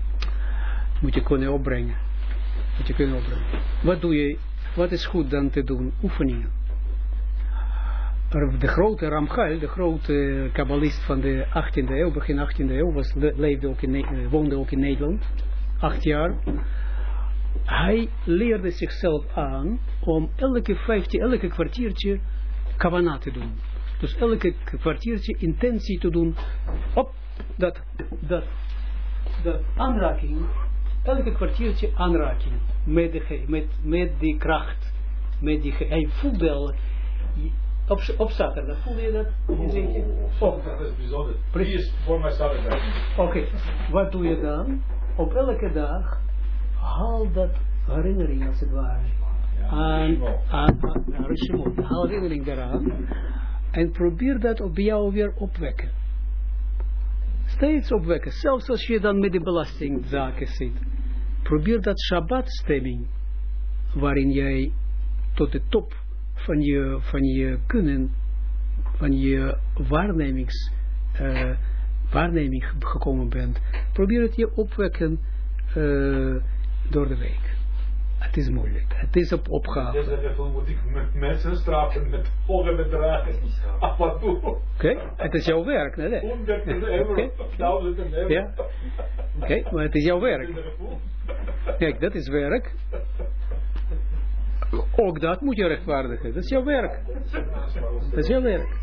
Moet je kunnen opbrengen. Moet je kunnen opbrengen. Wat doe je, wat is goed dan te doen? Oefeningen. De grote Ramchal, de grote kabbalist van de 18e eeuw, begin 18e eeuw, was, le- leefde ook in, eh, woonde ook in Nederland, acht jaar. Hij leerde zichzelf aan om elke 15, elke kwartiertje kavana te doen. Dus elke kwartiertje intentie te doen op dat, dat, dat aanraking, elke kwartiertje aanraking met, de, ge- met, met die kracht, met die, hij voelde al, op, op zaterdag, voelde je dat? Je zegt je, oh, Dat is bijzonder. Precies. Voor mij zaterdag. Oké, wat doe je dan? Op elke dag haal dat herinnering als het ware. Aan, aan, aan, aan. Haal herinnering daaraan. En probeer dat op jou weer opwekken. Steeds opwekken. Zelfs als je dan met de belastingzaken zit. Probeer dat Shabbat-stemming. Waarin jij tot de top van je, van je kunnen, van je waarnemings, eh, waarneming gekomen bent. Probeer het je opwekken eh, door de week. Het is moeilijk. Het is op opgave. Dus even moet ik met mensen straffen met volgen bedragen. Af en toe. Oké? Het is jouw werk, nee? nee. Honderden Oké. euro. Duizenden euro. Ja. Oké, maar het is jouw werk. Kijk, dat is werk. Ook dat moet je rechtvaardigen. Dat is jouw werk. Dat is jouw werk.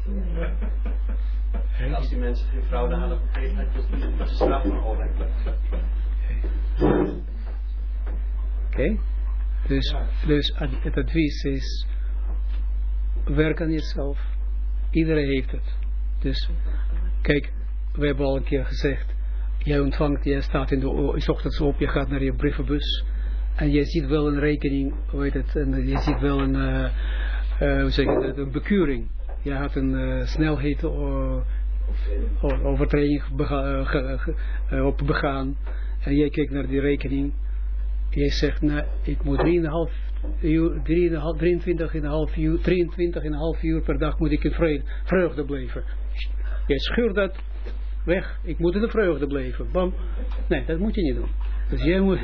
En als die mensen geen fraude had je ook niet de straf van Oleg. Oké? Dus, dus het advies is, werk aan jezelf. Iedereen heeft het. Dus, kijk, we hebben al een keer gezegd, jij ontvangt, jij staat in de ochtends op, je gaat naar je brievenbus, en je ziet wel een rekening, hoe heet het, en je ziet wel een, eh, eh, hoe zeg je dat, een bekuring. Je had een eh, snelheid overtreding bega- op begaan, en jij kijkt naar die rekening, Jij zegt, nou, ik moet 3,5 uur, 3,5 23,5 uur, 23,5 uur per dag moet ik in vreugde, vreugde blijven. Jij schuurt dat weg. Ik moet in de vreugde blijven. Bam. Nee, dat moet je niet doen. Dus jij moet,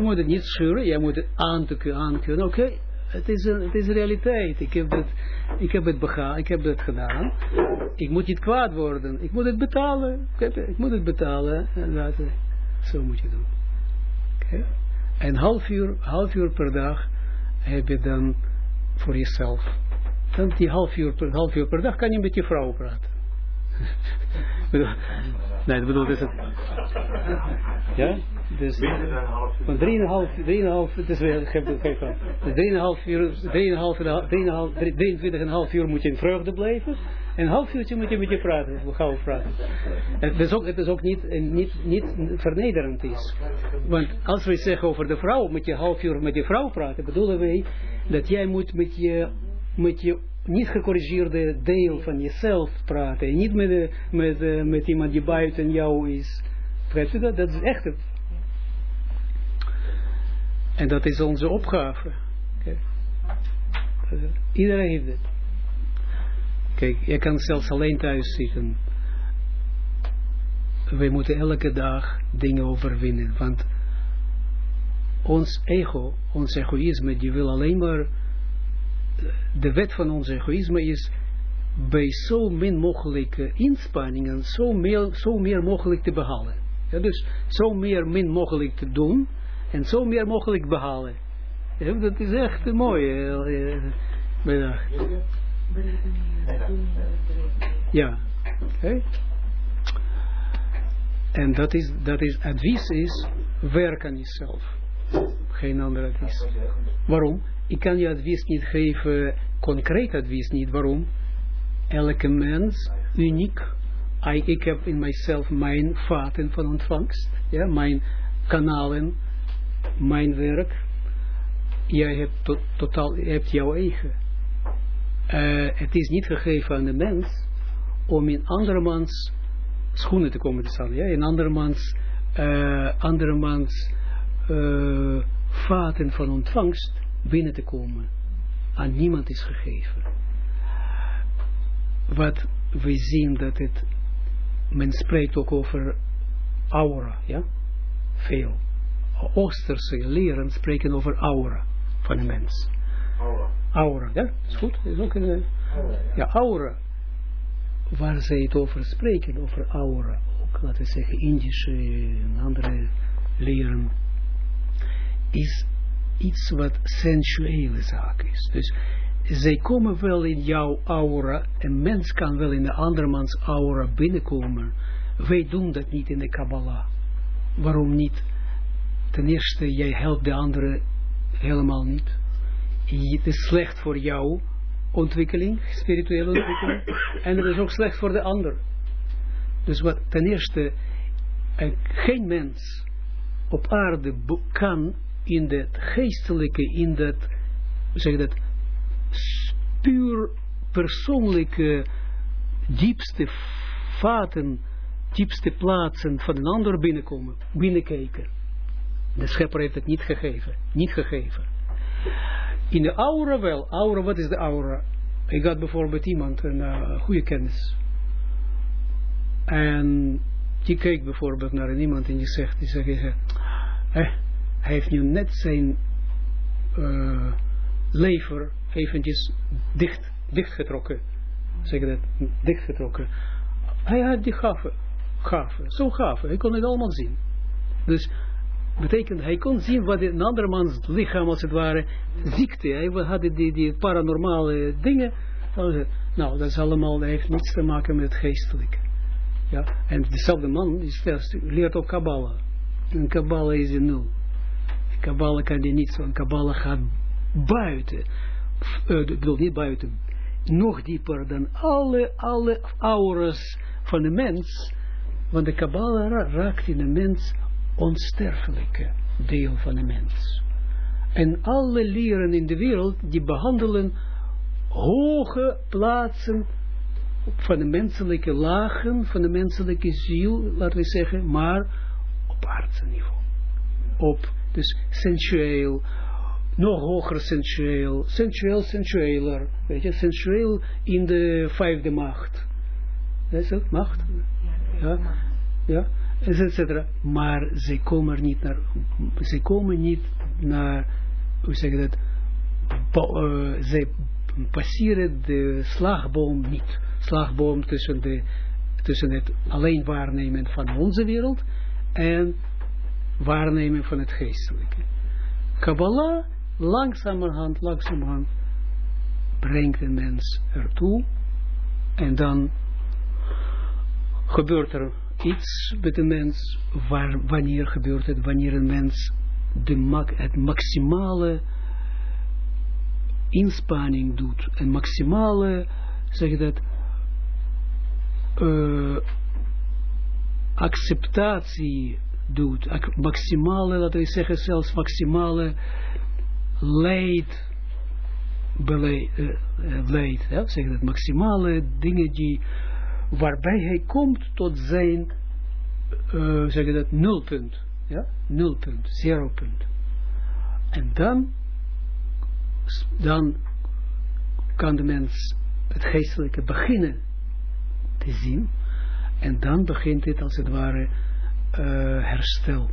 moet het niet schuren, jij moet het aan te. Oké, het, is het is realiteit. Ik heb, het, ik, heb het begaan, ik heb het gedaan. Ik moet niet kwaad worden. Ik moet het betalen. Ik, heb- ik moet het betalen. En. Zo moet je doen. Oké. En half uur, half uur per dag heb je dan voor jezelf. Dan die half uur per, half uur per dag kan je met je vrouw praten. Nee, dat bedoel is het. Ja? Dus uur. van 3,5, 3,5, het is weer, geef het, geef het. Dus 3,5 uur, 3,5, 3,5, 23,5 uur moet je in vreugde blijven. En een half uurtje moet je met je praten, praten. En het is ook, het is ook niet, eh, niet, niet vernederend is. Want als we zeggen over de vrouw, met je half uur met je vrouw praten, bedoelen wij dat jij moet met je, met je niet gecorrigeerde deel van jezelf praten. En niet met, met, eh, met iemand die buiten jou is. Begrijpt u dat? Dat is echt het. En dat is onze opgave. Kijk. Iedereen heeft het. Kijk, je kan zelfs alleen thuis zitten. Wij moeten elke dag dingen overwinnen. Want ons ego, ons egoïsme, die wil alleen maar... De wet van ons egoïsme is bij zo min mogelijke inspanningen zo meer, zo meer mogelijk te behalen. Ja, dus zo meer min mogelijk te doen en zo meer mogelijk behalen. Ja, dat is echt een mooie eh, middag. Ja. Oké. En dat is, dat is, advies is, werk aan jezelf. Geen ander advies. Waarom? ik kan je advies niet geven, concreet advies niet. Waarom? Elke mens, uniek. Ik, ik heb in mijzelf mijn vaten van ontvangst. Ja, mijn kanalen, mijn werk. Jij hebt to, totaal, hebt jouw eigen. Uh, het is niet gegeven aan de mens om in andermans schoenen te komen te staan. Ja? In andermans, uh, andermans uh, vaten van ontvangst binnen te komen. Aan niemand is gegeven. Wat we zien dat het, men spreekt ook over aura, ja, veel. Oosterse leren spreken over aura van een mens. Aura. Aura, ja, is goed. Is ook een, ja. ja, aura. Waar zij het over spreken, over aura. Ook, laten we zeggen, Indische en andere leren. Is iets wat sensuele zaak is. Dus zij komen wel in jouw aura. Een mens kan wel in de andermans aura binnenkomen. Wij doen dat niet in de Kabbalah. Waarom niet? Ten eerste, jij helpt de andere helemaal niet. Het is slecht voor jouw ontwikkeling, spirituele ontwikkeling. En het is ook slecht voor de ander. Dus wat ten eerste, geen mens op aarde kan in dat geestelijke, in dat, zeg dat, puur persoonlijke, diepste vaten, diepste plaatsen van een ander binnenkomen, binnenkijken. De schepper heeft het niet gegeven, niet gegeven. In de aura wel, aura, wat is de aura? Ik had bijvoorbeeld iemand, een uh, goede kennis. En die keek bijvoorbeeld naar iemand en die zegt, die zegt, eh, hij heeft nu net zijn uh, lever eventjes dicht, dichtgetrokken. Zeg dat? Dichtgetrokken. Hij had die gaven. Gaven. Zo gaven. Hij kon het allemaal zien. Dus betekent, hij kon zien wat een andermans lichaam als het ware ziekte. Hij had die, die paranormale dingen. Nou, dat is allemaal, niets te maken met het geestelijke. Ja, en dezelfde man die leert ook Kabbalah. En Kabbalah is een nul. Kabbalah kan je niet zo. Kabbalah gaat buiten. Uh, ik bedoel niet buiten. Nog dieper dan alle, alle auras van de mens. Want de Kabbalah raakt in de mens onsterfelijke deel van de mens. En alle leren in de wereld die behandelen hoge plaatsen van de menselijke lagen, van de menselijke ziel, laten we zeggen, maar op aardse niveau. Op, dus sensueel, nog hoger sensueel, sensueel, sensueler, weet je, sensueel in de vijfde macht. Dat is het, macht? Ja, ja, Maar ze komen niet naar, ze komen niet naar, hoe zeg je dat, uh, ze passeren de slagboom niet. Slagboom tussen, de, tussen het alleen waarnemen van onze wereld en waarnemen van het geestelijke. Kabbalah, langzamerhand, langzamerhand, brengt de mens ertoe en dan gebeurt er iets met de mens, waar, wanneer gebeurt het, wanneer een mens de mak, het maximale inspanning doet, een maximale, zeg dat, uh, acceptatie doet, ac maximale, laten we zeggen, zelfs maximale leid, beleid, uh, leid ja, zeg dat, maximale dingen die, waarbij hij komt tot zijn, uh, zeg je dat, nulpunt, ja, nulpunt, zero punt. En dan, dan kan de mens het geestelijke beginnen te zien, en dan begint het als het ware uh, herstel.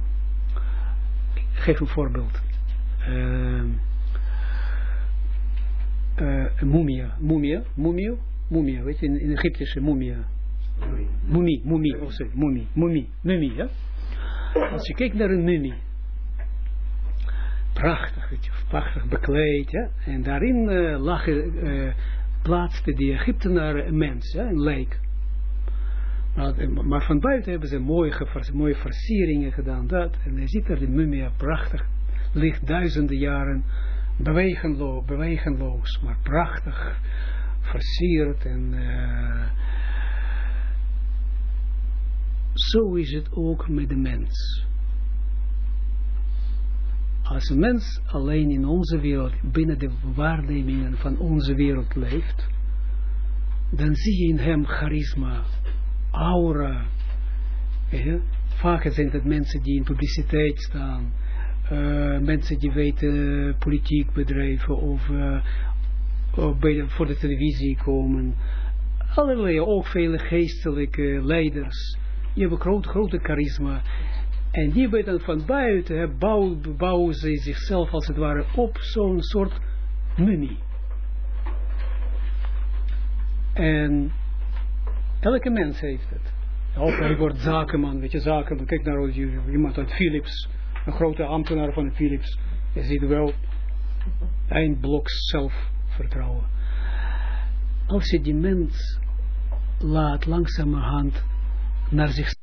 Ik geef een voorbeeld. Uh, uh, een mumia, mumia, mumia, mumia, weet je, in, in Egyptische mumia. Mumie, mumie, oh sorry, mumie, mumie, mumie, ja. Als je kijkt naar een mumie, prachtig, weet je, prachtig bekleed, ja, en daarin uh, lagen, uh, plaatste die Egyptenaren een mens, ja, een lijk. Maar, maar van buiten hebben ze mooie, mooie versieringen gedaan, dat, en je ziet er de mumia prachtig, ligt duizenden jaren bewegenloos, bewegenloos maar prachtig versierd en uh, zo is het ook met de mens. Als een mens alleen in onze wereld, binnen de waarnemingen van onze wereld leeft, dan zie je in hem charisma, aura. Vaak zijn het mensen die in publiciteit staan, uh, mensen die weten politiek bedrijven of bij de, voor de televisie komen. Allerlei, ook vele geestelijke leiders. Die hebben groot, grote charisma. En die weten van buiten, bouwen, bouwen ze zichzelf als het ware op zo'n soort mummie. En elke mens heeft het. Ook hij wordt zakenman, weet je, zakenman. Kijk naar iemand uit Philips, een grote ambtenaar van Philips. Je ziet wel een blok zelfvertrouwen. Als je die mens laat langzamerhand naar zich